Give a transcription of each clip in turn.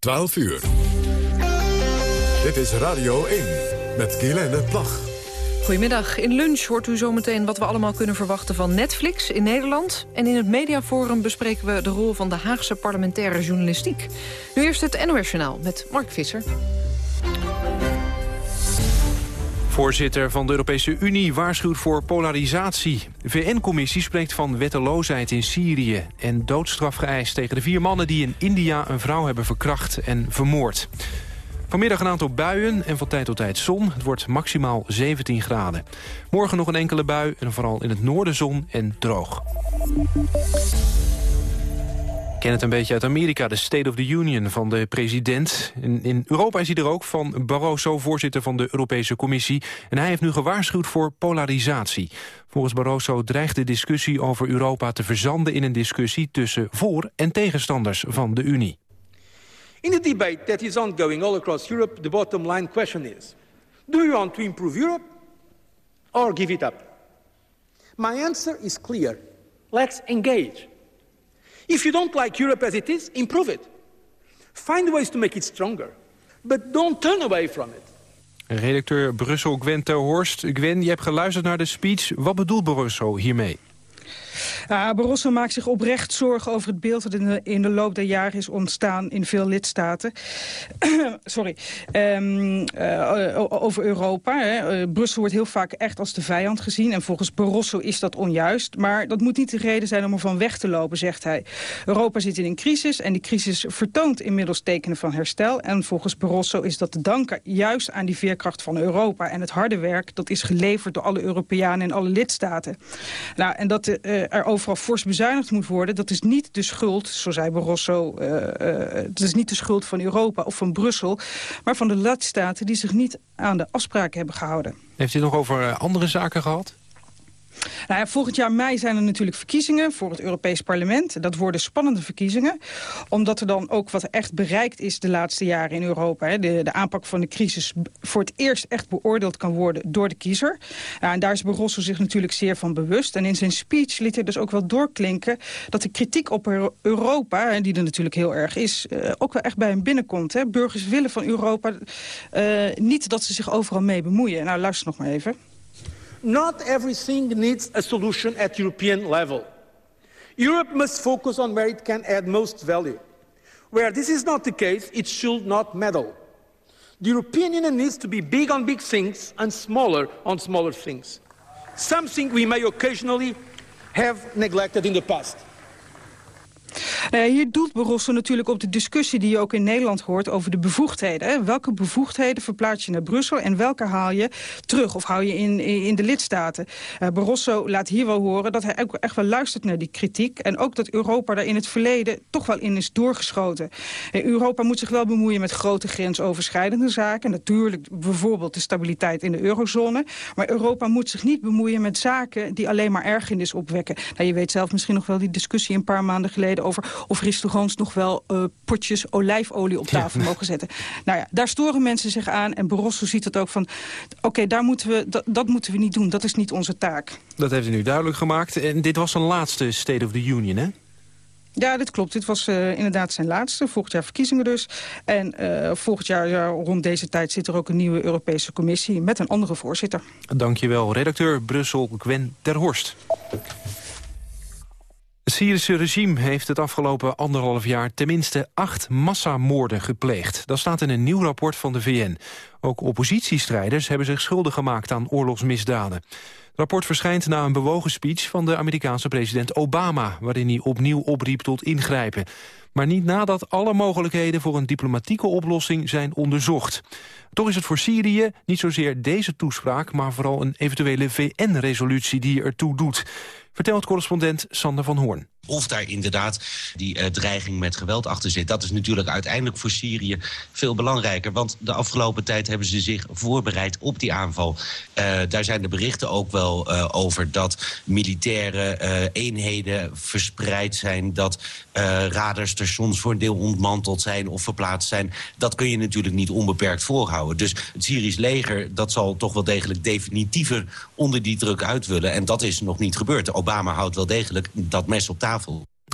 12 uur. Dit is Radio 1 met Guylaine Plag. Goedemiddag. In lunch hoort u zometeen wat we allemaal kunnen verwachten van Netflix in Nederland. En in het Mediaforum bespreken we de rol van de Haagse parlementaire journalistiek. Nu eerst het NOS Journaal met Mark Visser. Voorzitter van de Europese Unie waarschuwt voor polarisatie. De VN-commissie spreekt van wetteloosheid in Syrië... en doodstraf geëist tegen de vier mannen die in India een vrouw hebben verkracht en vermoord. Vanmiddag een aantal buien en van tijd tot tijd zon. Het wordt maximaal 17 graden. Morgen nog een enkele bui en vooral in het noorden zon en droog ken het een beetje uit Amerika, de State of the Union van de president. In, in, Europa is hij er ook, van Barroso, voorzitter van de Europese Commissie. En hij heeft nu gewaarschuwd voor polarisatie. Volgens Barroso dreigt de discussie over Europa te verzanden... in een discussie tussen voor- en tegenstanders van de Unie. In the debate that is ongoing all across Europe, the bottom line question is... do you want to improve Europe or give it up? My answer is clear. Let's engage. If you don't like Europe as it is, improve it. Find ways to make it stronger. But don't turn away from it. Redacteur Brussel Gwen Terhorst. Gwen, je hebt geluisterd naar de speech. Wat bedoelt Barroso hiermee? Ja, Barroso maakt zich oprecht zorgen over het beeld dat in de, in de loop der jaren is ontstaan in veel lidstaten. Sorry. Um, uh, over Europa. Hè. Uh, Brussel wordt heel vaak echt als de vijand gezien. En volgens Barroso is dat onjuist. Maar dat moet niet de reden zijn om ervan weg te lopen, zegt hij. Europa zit in een crisis en die crisis vertoont inmiddels tekenen van herstel. En volgens Barroso is dat te danken juist aan die veerkracht van Europa. En het harde werk dat is geleverd door alle Europeanen en alle lidstaten. Nou, en dat uh, er overal fors bezuinigd moet worden... dat is niet de schuld, zo zei Barroso... Uh, dat is niet de schuld van Europa of van Brussel... maar van de lidstaten die zich niet aan de afspraken hebben gehouden. Heeft u nog over andere zaken gehad? Nou volgend jaar mei zijn er natuurlijk verkiezingen voor het Europees Parlement. Dat worden spannende verkiezingen. Omdat er dan ook wat echt bereikt is de laatste jaren in Europa. Hè. De, de aanpak van de crisis voor het eerst echt beoordeeld kan worden door de kiezer. En daar is Barroso zich natuurlijk zeer van bewust. En in zijn speech liet hij dus ook wel doorklinken dat de kritiek op Europa, die er natuurlijk heel erg is, uh, ook wel echt bij hem binnenkomt. Hè. Burgers willen van Europa uh, niet dat ze zich overal mee bemoeien. Nou, luister nog maar even. Not everything needs a solution at European level. Europe must focus on where it can add most value. Where this is not the case, it should not meddle. The European Union needs to be big on big things and smaller on smaller things. Something we may occasionally have neglected in the past. Nou hier doelt Barroso natuurlijk op de discussie die je ook in Nederland hoort over de bevoegdheden. Welke bevoegdheden verplaats je naar Brussel en welke haal je terug of hou je in, in de lidstaten? Uh, Barroso laat hier wel horen dat hij ook echt wel luistert naar die kritiek en ook dat Europa daar in het verleden toch wel in is doorgeschoten. Uh, Europa moet zich wel bemoeien met grote grensoverschrijdende zaken. Natuurlijk bijvoorbeeld de stabiliteit in de eurozone. Maar Europa moet zich niet bemoeien met zaken die alleen maar ergernis opwekken. Nou, je weet zelf misschien nog wel die discussie een paar maanden geleden over of restaurants nog wel uh, potjes olijfolie op tafel ja. mogen zetten. Nou ja, daar storen mensen zich aan. En Barroso ziet het ook van, oké, okay, daar moeten we, dat, dat moeten we niet doen. Dat is niet onze taak. Dat heeft u nu duidelijk gemaakt. En dit was zijn laatste State of the Union, hè? Ja, dit klopt. Dit was uh, inderdaad zijn laatste. Volgend jaar verkiezingen dus. En uh, volgend jaar ja, rond deze tijd zit er ook een nieuwe Europese commissie... met een andere voorzitter. Dankjewel, redacteur Brussel Gwen ter Horst. Het Syrische regime heeft het afgelopen anderhalf jaar tenminste acht massamoorden gepleegd. Dat staat in een nieuw rapport van de VN. Ook oppositiestrijders hebben zich schuldig gemaakt aan oorlogsmisdaden. Het rapport verschijnt na een bewogen speech van de Amerikaanse president Obama... waarin hij opnieuw opriep tot ingrijpen. Maar niet nadat alle mogelijkheden voor een diplomatieke oplossing zijn onderzocht. Toch is het voor Syrië niet zozeer deze toespraak... maar vooral een eventuele VN-resolutie die ertoe doet. Vertelt correspondent Sander van Hoorn. Of daar inderdaad die uh, dreiging met geweld achter zit. Dat is natuurlijk uiteindelijk voor Syrië veel belangrijker. Want de afgelopen tijd hebben ze zich voorbereid op die aanval. Uh, daar zijn de berichten ook wel uh, over dat militaire eenheden verspreid zijn. Dat radarstations voor een deel ontmanteld zijn of verplaatst zijn. Dat kun je natuurlijk niet onbeperkt voorhouden. Dus het Syrisch leger dat zal toch wel degelijk definitiever onder die druk uit willen. En dat is nog niet gebeurd. Obama houdt wel degelijk dat mes op tafel.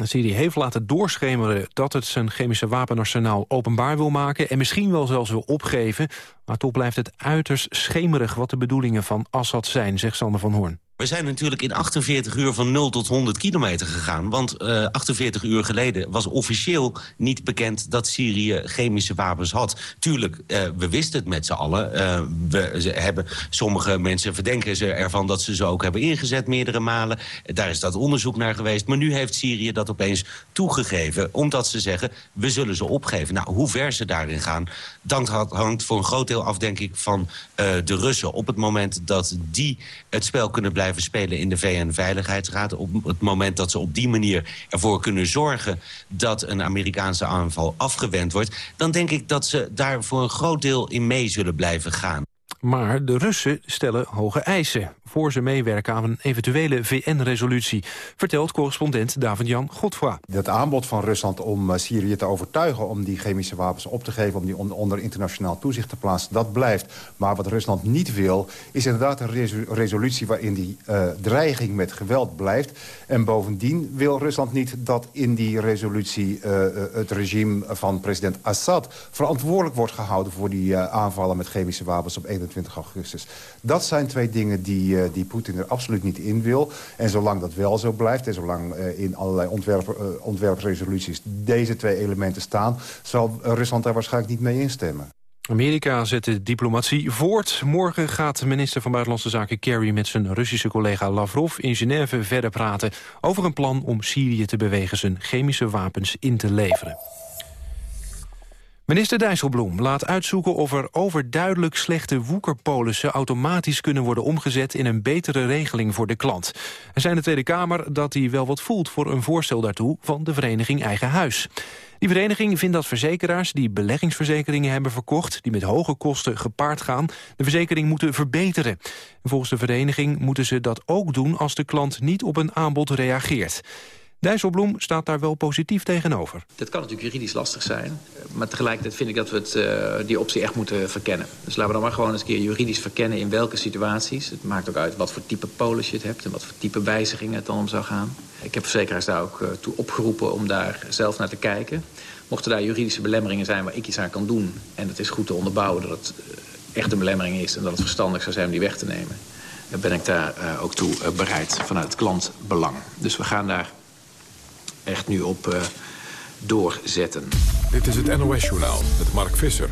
Syrië heeft laten doorschemeren dat het zijn chemische wapenarsenaal openbaar wil maken... en misschien wel zelfs wil opgeven. Maar toch blijft het uiterst schemerig wat de bedoelingen van Assad zijn, zegt Sander van Hoorn. We zijn natuurlijk in 48 uur van 0 tot 100 kilometer gegaan. Want uh, eh, 48 uur geleden was officieel niet bekend dat Syrië chemische wapens had. Tuurlijk, uh, we wisten het met z'n allen. Uh, we hebben, sommige mensen verdenken ze ervan dat ze ze ook hebben ingezet meerdere malen. Daar is dat onderzoek naar geweest. Maar nu heeft Syrië dat opeens toegegeven. Omdat ze zeggen, we zullen ze opgeven. Nou, hoe ver ze daarin gaan, dat hangt voor een groot deel af, denk ik, van de Russen. Op het moment dat die het spel kunnen blijven blijven spelen in de VN-veiligheidsraad... op het moment dat ze op die manier ervoor kunnen zorgen... dat een Amerikaanse aanval afgewend wordt... dan denk ik dat ze daar voor een groot deel in mee zullen blijven gaan. Maar de Russen stellen hoge eisen voor ze meewerken aan een eventuele VN-resolutie, vertelt correspondent David-Jan Godfra. Het aanbod van Rusland om eh, Syrië te overtuigen om die chemische wapens op te geven, om die onder internationaal toezicht te plaatsen, dat blijft. Maar wat Rusland niet wil, is inderdaad een resolutie waarin die uh, dreiging met geweld blijft. En bovendien wil Rusland niet dat in die resolutie uh, het regime van president Assad verantwoordelijk wordt gehouden voor die aanvallen met chemische wapens op 21 augustus. Dat zijn twee dingen die eh, die Poetin er absoluut niet in wil. En zolang dat wel zo blijft en zolang uh, in allerlei ontwerp, uh, ontwerpresoluties deze twee elementen staan... zal Rusland daar waarschijnlijk niet mee instemmen. Amerika zet de diplomatie voort. Morgen gaat minister van Buitenlandse Zaken Kerry met zijn Russische collega Lavrov in Genève verder praten over een plan om Syrië te bewegen zijn chemische wapens in te leveren. Minister Dijsselbloem laat uitzoeken of er overduidelijk slechte woekerpolissen automatisch kunnen worden omgezet in een betere regeling voor de klant. Er zijn de Tweede Kamer dat hij wel wat voelt voor een voorstel daartoe van de vereniging Eigen Huis. Die vereniging vindt dat verzekeraars die beleggingsverzekeringen hebben verkocht... die met hoge kosten gepaard gaan, de verzekering moeten verbeteren. volgens de vereniging moeten ze dat ook doen als de klant niet op een aanbod reageert. Dijsselbloem staat daar wel positief tegenover. Dat kan natuurlijk juridisch lastig zijn. Maar tegelijkertijd vind ik dat we het, uh, die optie echt moeten verkennen. Dus laten we dan maar gewoon eens een keer juridisch verkennen in welke situaties. Het maakt ook uit wat voor type polis je het hebt... en wat voor type wijzigingen het dan om zou gaan. Ik heb verzekeraars daar ook uh, toe opgeroepen om daar zelf naar te kijken. Mochten daar juridische belemmeringen zijn waar ik iets aan kan doen... en het is goed te onderbouwen dat het uh, echt een belemmering is... en dat het verstandig zou zijn om die weg te nemen... dan ben ik daar ook toe bereid vanuit klantbelang. Dus we gaan daar echt nu op uh, doorzetten. Dit is het NOS-journaal met Mark Visser.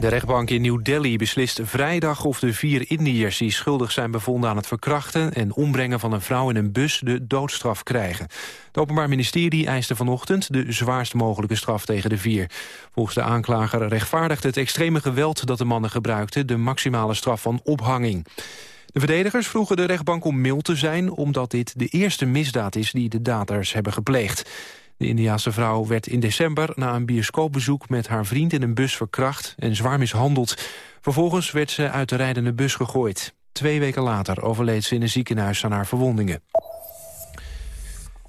De rechtbank in New Delhi beslist vrijdag of de vier Indiërs... die schuldig zijn bevonden aan het verkrachten en ombrengen van een vrouw in een bus... de doodstraf krijgen. Het Openbaar Ministerie eiste vanochtend de zwaarst mogelijke straf tegen de vier. Volgens de aanklager rechtvaardigt het extreme geweld dat de mannen gebruikten... de maximale straf van ophanging. De verdedigers vroegen de rechtbank om mild te zijn... omdat dit de eerste misdaad is die de daders hebben gepleegd. De Indiaanse vrouw werd in december na een bioscoopbezoek... met haar vriend in een bus verkracht en zwaar mishandeld. Vervolgens werd ze uit de rijdende bus gegooid. Twee weken later overleed ze in een ziekenhuis aan haar verwondingen.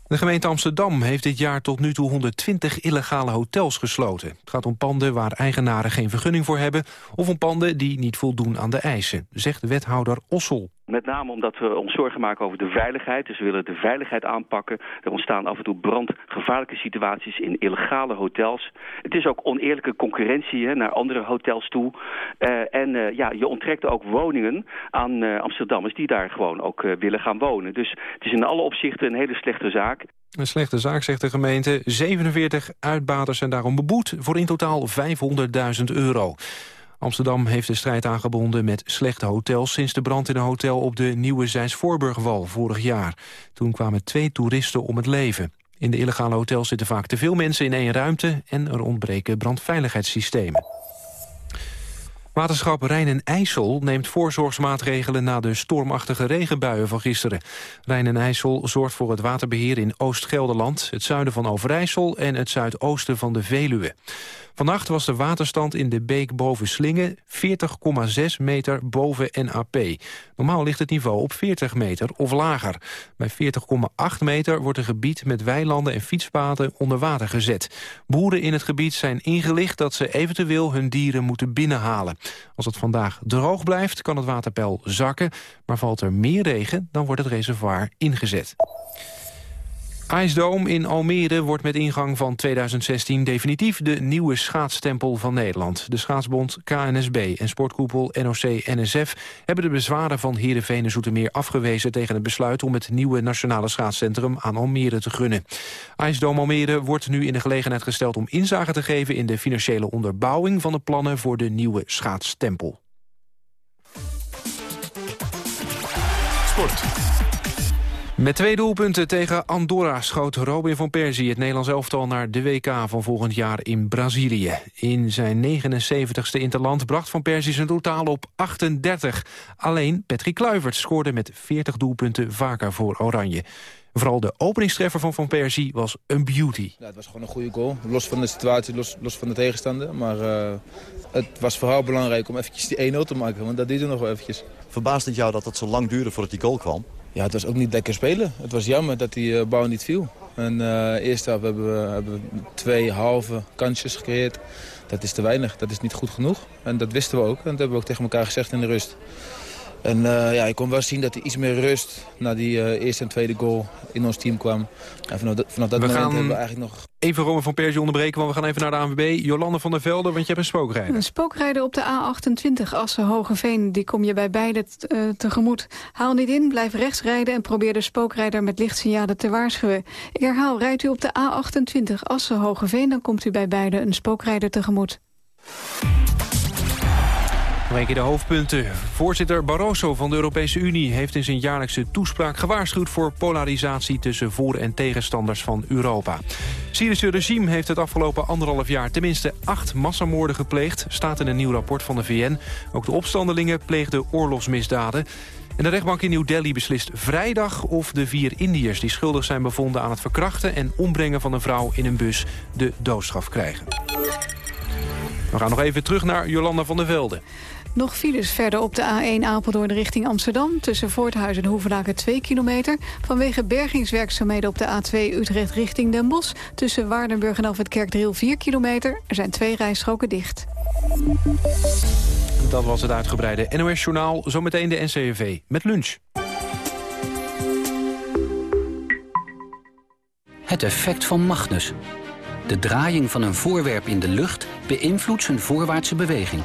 De gemeente Amsterdam heeft dit jaar tot nu toe 120 illegale hotels gesloten. Het gaat om panden waar eigenaren geen vergunning voor hebben... of om panden die niet voldoen aan de eisen, zegt wethouder Ossel. Met name omdat we ons zorgen maken over de veiligheid. Dus we willen de veiligheid aanpakken. Er ontstaan af en toe brandgevaarlijke situaties in illegale hotels. Het is ook oneerlijke concurrentie hè, naar andere hotels toe. Uh, en uh, ja, je onttrekt ook woningen aan uh, Amsterdammers die daar gewoon ook willen gaan wonen. Dus het is in alle opzichten een hele slechte zaak. Een slechte zaak, zegt de gemeente. 47 uitbaters zijn daarom beboet voor in totaal 500.000 euro. Amsterdam heeft de strijd aangebonden met slechte hotels... sinds de brand in een hotel op de Nieuwe Zijns-Voorburgwal vorig jaar. Toen kwamen twee toeristen om het leven. In de illegale hotels zitten vaak te veel mensen in één ruimte... en er ontbreken brandveiligheidssystemen. Waterschap Rijn en IJssel neemt voorzorgsmaatregelen... na de stormachtige regenbuien van gisteren. Rijn en IJssel zorgt voor het waterbeheer in Oost-Gelderland... het zuiden van Overijssel en het zuidoosten van de Veluwe. Vannacht was de waterstand in de beek boven Slingen 40,6 meter boven NAP. Normaal ligt het niveau op 40 meter of lager. Bij 40,8 meter wordt een gebied met weilanden en fietspaden onder water gezet. Boeren in het gebied zijn ingelicht dat ze eventueel hun dieren moeten binnenhalen. Als het vandaag droog blijft kan het waterpeil zakken, maar valt er meer regen dan wordt het reservoir ingezet. IJsdoom in Almere wordt met ingang van 2016 definitief de nieuwe schaatstempel van Nederland. De schaatsbond KNSB en sportkoepel NOC-NSF hebben de bezwaren van Heerenveen en Zoetermeer afgewezen tegen het besluit om het nieuwe nationale schaatscentrum aan Almere te gunnen. IJsdoom Almere wordt nu in de gelegenheid gesteld om inzage te geven in de financiële onderbouwing van de plannen voor de nieuwe schaatstempel. Sport. Met twee doelpunten tegen Andorra schoot Robin van Persie het Nederlands elftal naar de WK van volgend jaar in Brazilië. In zijn 79ste interland bracht van Persie zijn totaal op 38. Alleen Patrick Kluivert scoorde met 40 doelpunten vaker voor Oranje. Vooral de openingstreffer van Van Persie was een beauty. Ja, het was gewoon een goede goal. Los van de situatie, los, los van de tegenstander. Maar uh, het was vooral belangrijk om eventjes die 1-0 te maken. Want dat deed er nog wel eventjes. Verbaast het jou dat het zo lang duurde voordat die goal kwam? Ja, het was ook niet lekker spelen. Het was jammer dat die uh, bal niet viel. En uh, eerste hebben we, hebben we twee halve kansjes gecreëerd. Dat is te weinig, dat is niet goed genoeg. En dat wisten we ook. En dat hebben we ook tegen elkaar gezegd in de rust. En uh, ja, ik kon wel zien dat er iets meer rust na die uh, eerste en tweede goal in ons team kwam. En vanaf, dat, vanaf dat we moment gaan hebben we eigenlijk nog... Even Roman van Persie onderbreken, want we gaan even naar de ANWB. Jolande van der Velde, want je hebt een spookrijder. Een spookrijder op de A28 Assen-Hogeveen. Die kom je bij beide uh, tegemoet. Haal niet in, blijf rechts rijden en probeer de spookrijder met lichtsignalen te waarschuwen. Ik herhaal, rijdt u op de A28 Assen-Hogeveen... dan komt u bij beide een spookrijder tegemoet. Nog een keer de hoofdpunten. Voorzitter Barroso van de Europese Unie heeft in zijn jaarlijkse toespraak gewaarschuwd voor polarisatie tussen voor- en tegenstanders van Europa. Syrische regime heeft het afgelopen anderhalf jaar tenminste acht massamoorden gepleegd, staat in een nieuw rapport van de VN. Ook de opstandelingen pleegden oorlogsmisdaden. En de rechtbank in New Delhi beslist vrijdag of de vier Indiërs... die schuldig zijn bevonden aan het verkrachten en ombrengen van een vrouw in een bus... de doodstraf krijgen. We gaan nog even terug naar Jolanda van der Velde. Nog files verder op de A1 Apeldoorn richting Amsterdam. Tussen Voorthuizen en Hoevelaken 2 kilometer. Vanwege bergingswerkzaamheden op de A2 Utrecht richting Den Bosch. Tussen Waardenburg en Alfred Kerkdriel 4 kilometer. Er zijn twee rijstroken dicht. Dat was het uitgebreide NOS-journaal. Zometeen de NCRV met lunch. Het effect van Magnus. De draaiing van een voorwerp in de lucht beïnvloedt zijn voorwaartse beweging.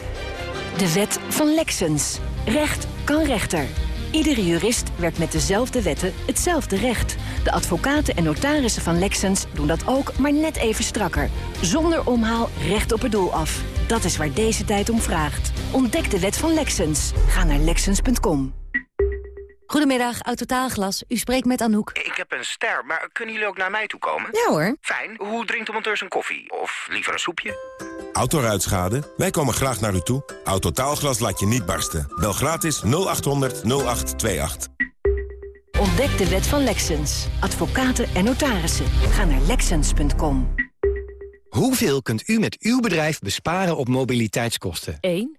De wet van Lexens. Recht kan rechter. Iedere jurist werkt met dezelfde wetten hetzelfde recht. De advocaten en notarissen van Lexens doen dat ook, maar net even strakker. Zonder omhaal recht op het doel af. Dat is waar deze tijd om vraagt. Ontdek de wet van Lexens. Ga naar Lexens.com. Goedemiddag, Autotaalglas. U spreekt met Anouk. Ik heb een ster, maar kunnen jullie ook naar mij toe komen? Ja hoor. Fijn. Hoe drinkt de monteur zijn koffie? Of liever een soepje? Autoruitschade? Wij komen graag naar u toe. Autotaalglas laat je niet barsten. Bel gratis 0800 0828. Ontdek de wet van Lexens. Advocaten en notarissen. Ga naar Lexens.com. Hoeveel kunt u met uw bedrijf besparen op mobiliteitskosten? 1,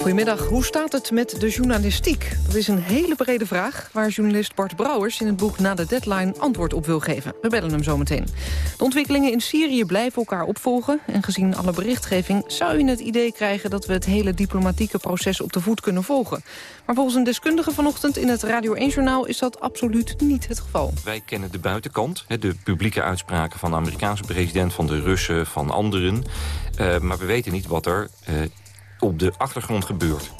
Goedemiddag. Hoe staat het met de journalistiek? Dat is een hele brede vraag waar journalist Bart Brouwers... in het boek Na de Deadline antwoord op wil geven. We bellen hem zo meteen. De ontwikkelingen in Syrië blijven elkaar opvolgen... en gezien alle berichtgeving zou je het idee krijgen... dat we het hele diplomatieke proces op de voet kunnen volgen. Maar volgens een deskundige vanochtend in het Radio 1-journaal... is dat absoluut niet het geval. Wij kennen de buitenkant, de publieke uitspraken van de Amerikaanse president... van de Russen, van anderen. Uh, maar we weten niet wat er... Uh, op de achtergrond gebeurt.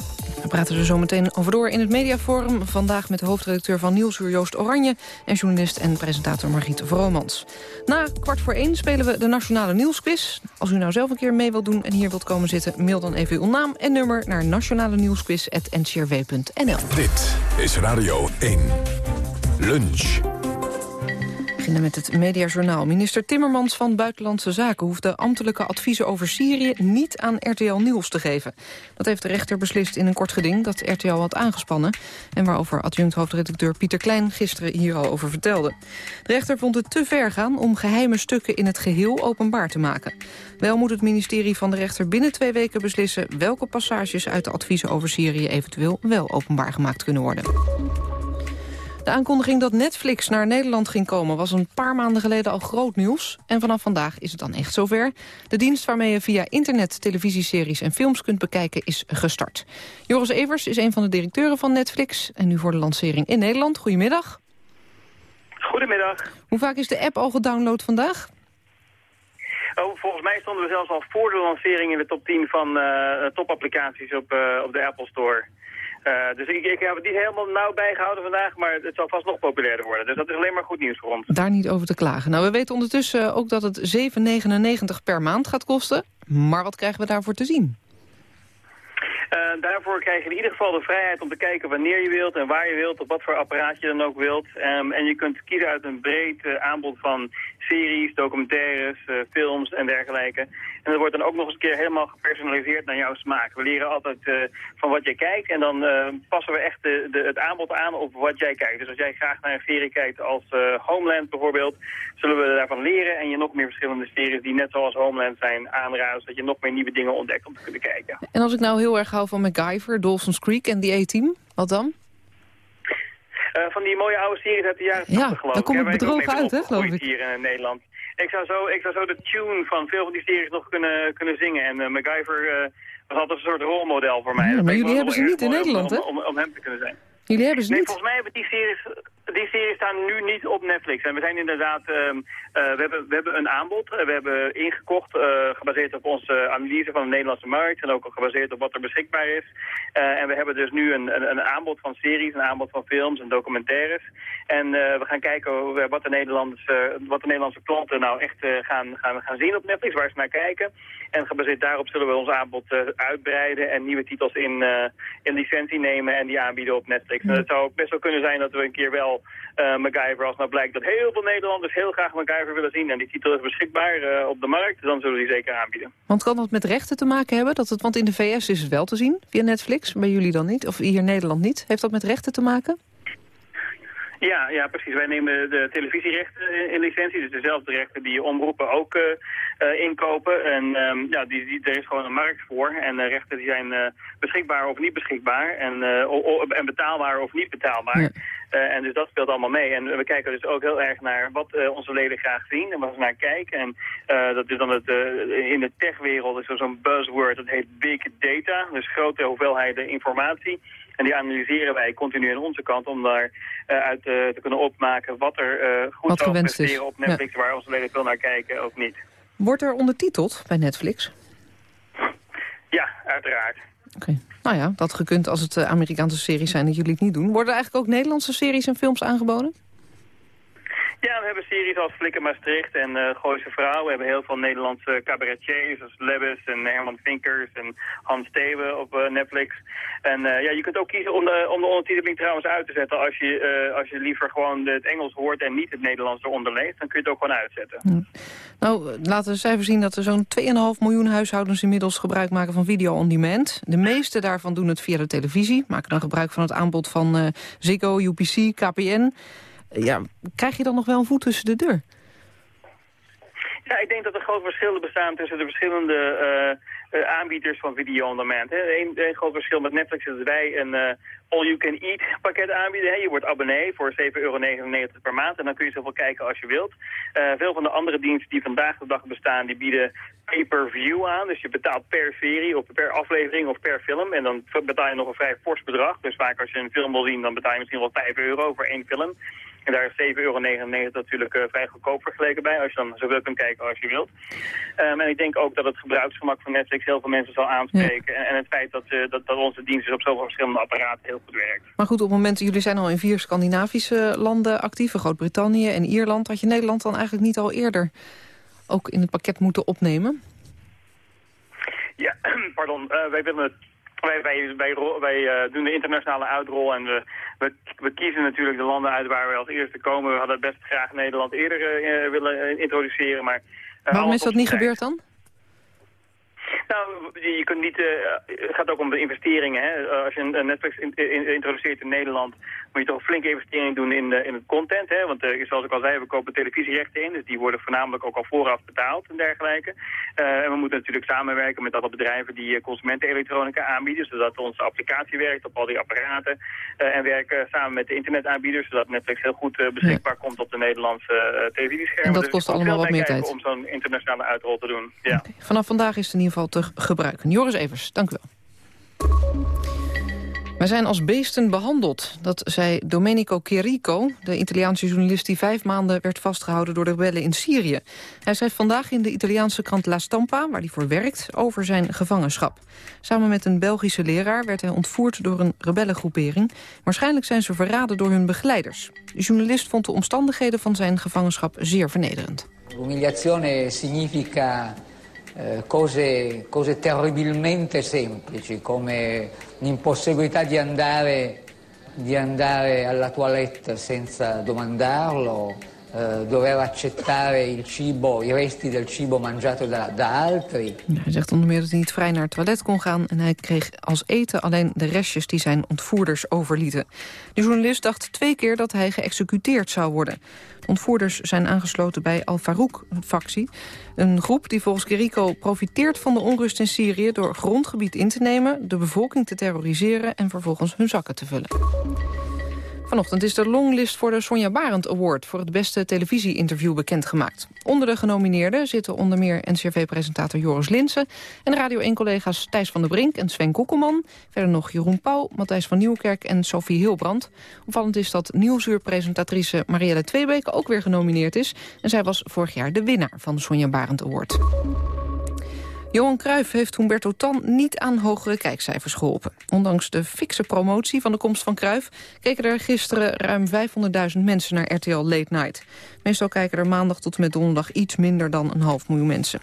We praten er zo meteen over door in het mediaforum. Vandaag met de hoofdredacteur van Nieuwsuur Joost Oranje... en journalist en presentator Margriet Vromans. Na kwart voor één spelen we de Nationale Nieuwsquiz. Als u nou zelf een keer mee wilt doen en hier wilt komen zitten... mail dan even uw naam en nummer naar nationale nieuwsquiz.ncrw.nl. Dit is Radio 1. Lunch. Beginnen met het Mediajournaal. Minister Timmermans van Buitenlandse Zaken hoeft de ambtelijke adviezen over Syrië niet aan RTL Nieuws te geven. Dat heeft de rechter beslist in een kort geding dat RTL had aangespannen en waarover adjunct-hoofdredacteur Pieter Klein gisteren hier al over vertelde. De rechter vond het te ver gaan om geheime stukken in het geheel openbaar te maken. Wel moet het ministerie van de rechter binnen twee weken beslissen welke passages uit de adviezen over Syrië eventueel wel openbaar gemaakt kunnen worden. De aankondiging dat Netflix naar Nederland ging komen... was een paar maanden geleden al groot nieuws. En vanaf vandaag is het dan echt zover. De dienst waarmee je via internet televisieseries en films kunt bekijken... is gestart. Joris Evers is een van de directeuren van Netflix... en nu voor de lancering in Nederland. Goedemiddag. Goedemiddag. Hoe vaak is de app al gedownload vandaag? Oh, volgens mij stonden we zelfs al voor de lancering in de top 10 van uh, topapplicaties op, uh, op de Apple Store. Uh, dus ik, ik heb het niet helemaal nauw bijgehouden vandaag, maar het zal vast nog populairder worden. Dus dat is alleen maar goed nieuws voor ons. Daar niet over te klagen. Nou, we weten ondertussen ook dat het 7,99 per maand gaat kosten. Maar wat krijgen we daarvoor te zien? Uh, daarvoor krijg je in ieder geval de vrijheid om te kijken wanneer je wilt en waar je wilt, op wat voor apparaat je dan ook wilt. Um, en je kunt kiezen uit een breed uh, aanbod van series, documentaires, uh, films en dergelijke. En dat wordt dan ook nog eens een keer helemaal gepersonaliseerd naar jouw smaak. We leren altijd van wat jij kijkt en dan passen we echt de, de, het aanbod aan op wat jij kijkt. Dus als jij graag naar een serie kijkt als Homeland bijvoorbeeld, zullen we daarvan leren en je nog meer verschillende series die net zoals Homeland zijn aanraden, zodat je nog meer nieuwe dingen ontdekt om te kunnen kijken. En als ik nou heel erg hou van MacGyver, Dawson's Creek en The A-Team, wat dan? Uh, van die mooie oude series uit de jaren 80 ja, geloof ik. daar komt het bedrogen uit, hè, geloof ik. hier in Nederland. Ik zou, zo, ik zou zo de tune van veel van die series nog kunnen, kunnen zingen. En uh, MacGyver uh, was altijd een soort rolmodel voor mij. Ja, maar jullie hebben ze niet in Nederland, hè? Om, om, om, hem te kunnen zijn. Jullie hebben ze nee, niet? volgens mij hebben die series, die series staan nu niet op Netflix. En we zijn inderdaad, um, uh, we, hebben, we hebben een aanbod. we hebben ingekocht, uh, gebaseerd op onze analyse van de Nederlandse markt. En ook gebaseerd op wat er beschikbaar is. En we hebben dus nu een, een, een, aanbod van series, een aanbod van films en documentaires. En we gaan kijken wat de, Nederlandse, wat de Nederlandse klanten nou echt gaan, gaan, gaan zien op Netflix, waar ze naar kijken. En gebaseerd daarop zullen we ons aanbod uitbreiden en nieuwe titels in, in licentie nemen en die aanbieden op Netflix. En het zou best wel kunnen zijn dat we een keer wel uh, MacGyver, als nou blijkt dat heel veel Nederlanders heel graag MacGyver willen zien en die titel is beschikbaar uh, op de markt, dan zullen we die zeker aanbieden. Want kan dat met rechten te maken hebben? Dat het, want in de VS is het wel te zien via Netflix, bij jullie dan niet, of hier in Nederland niet. Heeft dat met rechten te maken? Ja, ja, precies. Wij nemen de televisierechten in licentie, dus dezelfde rechten die omroepen ook uh, uh, inkopen. En um, ja, die, die, er is gewoon een markt voor. En de rechten die zijn uh, beschikbaar of niet beschikbaar. En, en betaalbaar of niet betaalbaar. Ja. en dus dat speelt allemaal mee. En we kijken dus ook heel erg naar wat onze leden graag zien en wat ze naar kijken. En dat is dan het, in de techwereld is er zo'n buzzword, dat heet big data. Dus grote hoeveelheden informatie. En die analyseren wij continu aan onze kant om daar uh, uit uh, te kunnen opmaken wat er uh, goed wat zou presteren is. op Netflix, ja. waar onze leden veel naar kijken of niet. Wordt er ondertiteld bij Netflix? Ja, uiteraard. Oké. Okay. Nou ja, dat gekund als het Amerikaanse series zijn dat jullie het niet doen. Worden er eigenlijk ook Nederlandse series en films aangeboden? Ja, we hebben series als Flikker Maastricht en uh, Gooise Vrouw. We hebben heel veel Nederlandse cabaretiers zoals Lebbes en Herman Vinkers en Hans Steven op uh, Netflix. En uh, ja, je kunt ook kiezen om de, om de ondertiteling trouwens uit te zetten. Als je, als je liever gewoon het Engels hoort en niet het Nederlands eronder leest, dan kun je het ook gewoon uitzetten. Nou, laten we cijfers zien dat er zo'n 2,5 miljoen huishoudens inmiddels gebruik maken van video on demand. De meeste daarvan doen het via de televisie, maken dan gebruik van het aanbod van Ziggo, UPC, KPN ja, krijg je dan nog wel een voet tussen de deur? Ja, ik denk dat er grote verschillen bestaan tussen de verschillende uh, uh, aanbieders van video on demand. Een, een groot verschil met Netflix is dat wij een all-you-can-eat pakket aanbieden. Hè. Je wordt abonnee voor 7,99 euro per maand en dan kun je zoveel kijken als je wilt. veel van de andere diensten die vandaag de dag bestaan, die bieden pay-per-view aan. Dus je betaalt per serie of per aflevering of per film. En dan betaal je nog een vrij fors bedrag. Dus vaak als je een film wil zien, dan betaal je misschien wel 5 euro voor één film. En daar is 7,99 euro natuurlijk uh, vrij goedkoop vergeleken bij, als je dan zoveel kunt kijken als je wilt. Um, en ik denk ook dat het gebruiksgemak van Netflix heel veel mensen zal aanspreken. Ja. En, en, het feit dat, uh, dat, dat onze dienst dus op zoveel verschillende apparaten heel goed werkt. Maar goed, op het moment, jullie zijn al in vier Scandinavische landen actief, Groot-Brittannië en Ierland. Had je Nederland dan eigenlijk niet al eerder ook in het pakket moeten opnemen? Ja, pardon. Uh, wij willen het wij, wij, wij, wij doen de internationale uitrol en we, we, we, kiezen natuurlijk de landen uit waar we als eerste komen. We hadden best graag Nederland eerder willen introduceren, maar... Waarom is dat niet gebeurd dan? Nou, je kunt niet, uh, het gaat ook om de investeringen. Hè. Eh, als je een Netflix in, introduceert in Nederland, moet je toch een flinke investering doen in, de, in het content. Hè. Want uh, zoals ik al zei, we kopen televisierechten in, dus die worden voornamelijk ook al vooraf betaald en dergelijke. Uh, en we moeten natuurlijk samenwerken met alle bedrijven die consumentenelektronica aanbieden, zodat onze applicatie werkt op al die apparaten. en werken samen met de internetaanbieders, zodat Netflix heel goed beschikbaar komt op de Nederlandse televisieschermen. En dat dus kost allemaal wat meer tijd. om zo'n internationale uitrol te doen. Ja. Vanaf vandaag is het in ieder geval te gebruiken. Joris Evers, dank u wel. Wij zijn als beesten behandeld. Dat zei Domenico Chirico, de Italiaanse journalist... die vijf maanden werd vastgehouden door de rebellen in Syrië. Hij schrijft vandaag in de Italiaanse krant La Stampa... waar hij voor werkt, over zijn gevangenschap. Samen met een Belgische leraar werd hij ontvoerd door een rebellengroepering. Waarschijnlijk zijn ze verraden door hun begeleiders. De journalist vond de omstandigheden van zijn gevangenschap zeer vernederend. Umiliazione significa eh, cose, cose terribilmente semplici come l'impossibilità di andare, di andare alla toilette senza domandarlo, dover accettare il cibo, i resti del cibo mangiato da, altri. hij zegt onder meer dat hij niet vrij naar het toilet kon gaan... en hij kreeg als eten alleen de restjes die zijn ontvoerders overlieten. De journalist dacht twee keer dat hij geëxecuteerd zou worden. De ontvoerders zijn aangesloten bij Al-Farouk-factie. Een groep die volgens Gerico profiteert van de onrust in Syrië... door grondgebied in te nemen, de bevolking te terroriseren... en vervolgens hun zakken te vullen. Vanochtend is de longlist voor de Sonja Barend Award... voor het beste televisie-interview bekendgemaakt. Onder de genomineerden zitten onder meer NCRV-presentator Joris Linsen... en Radio 1-collega's Thijs van der Brink en Sven Koekelman. Verder nog Jeroen Pauw, Matthijs van Nieuwkerk en Sophie Hilbrand. Opvallend is dat Nieuwsuur-presentatrice Marielle Tweebeke ook weer genomineerd is. En zij was vorig jaar de winnaar van de Sonja Barend Award. Johan Cruijff heeft Humberto Tan niet aan hogere kijkcijfers geholpen. Ondanks de fikse promotie van de komst van Cruijff... keken er gisteren ruim 500.000 mensen naar RTL Late Night. Meestal kijken er maandag tot en met donderdag iets minder dan een half miljoen mensen.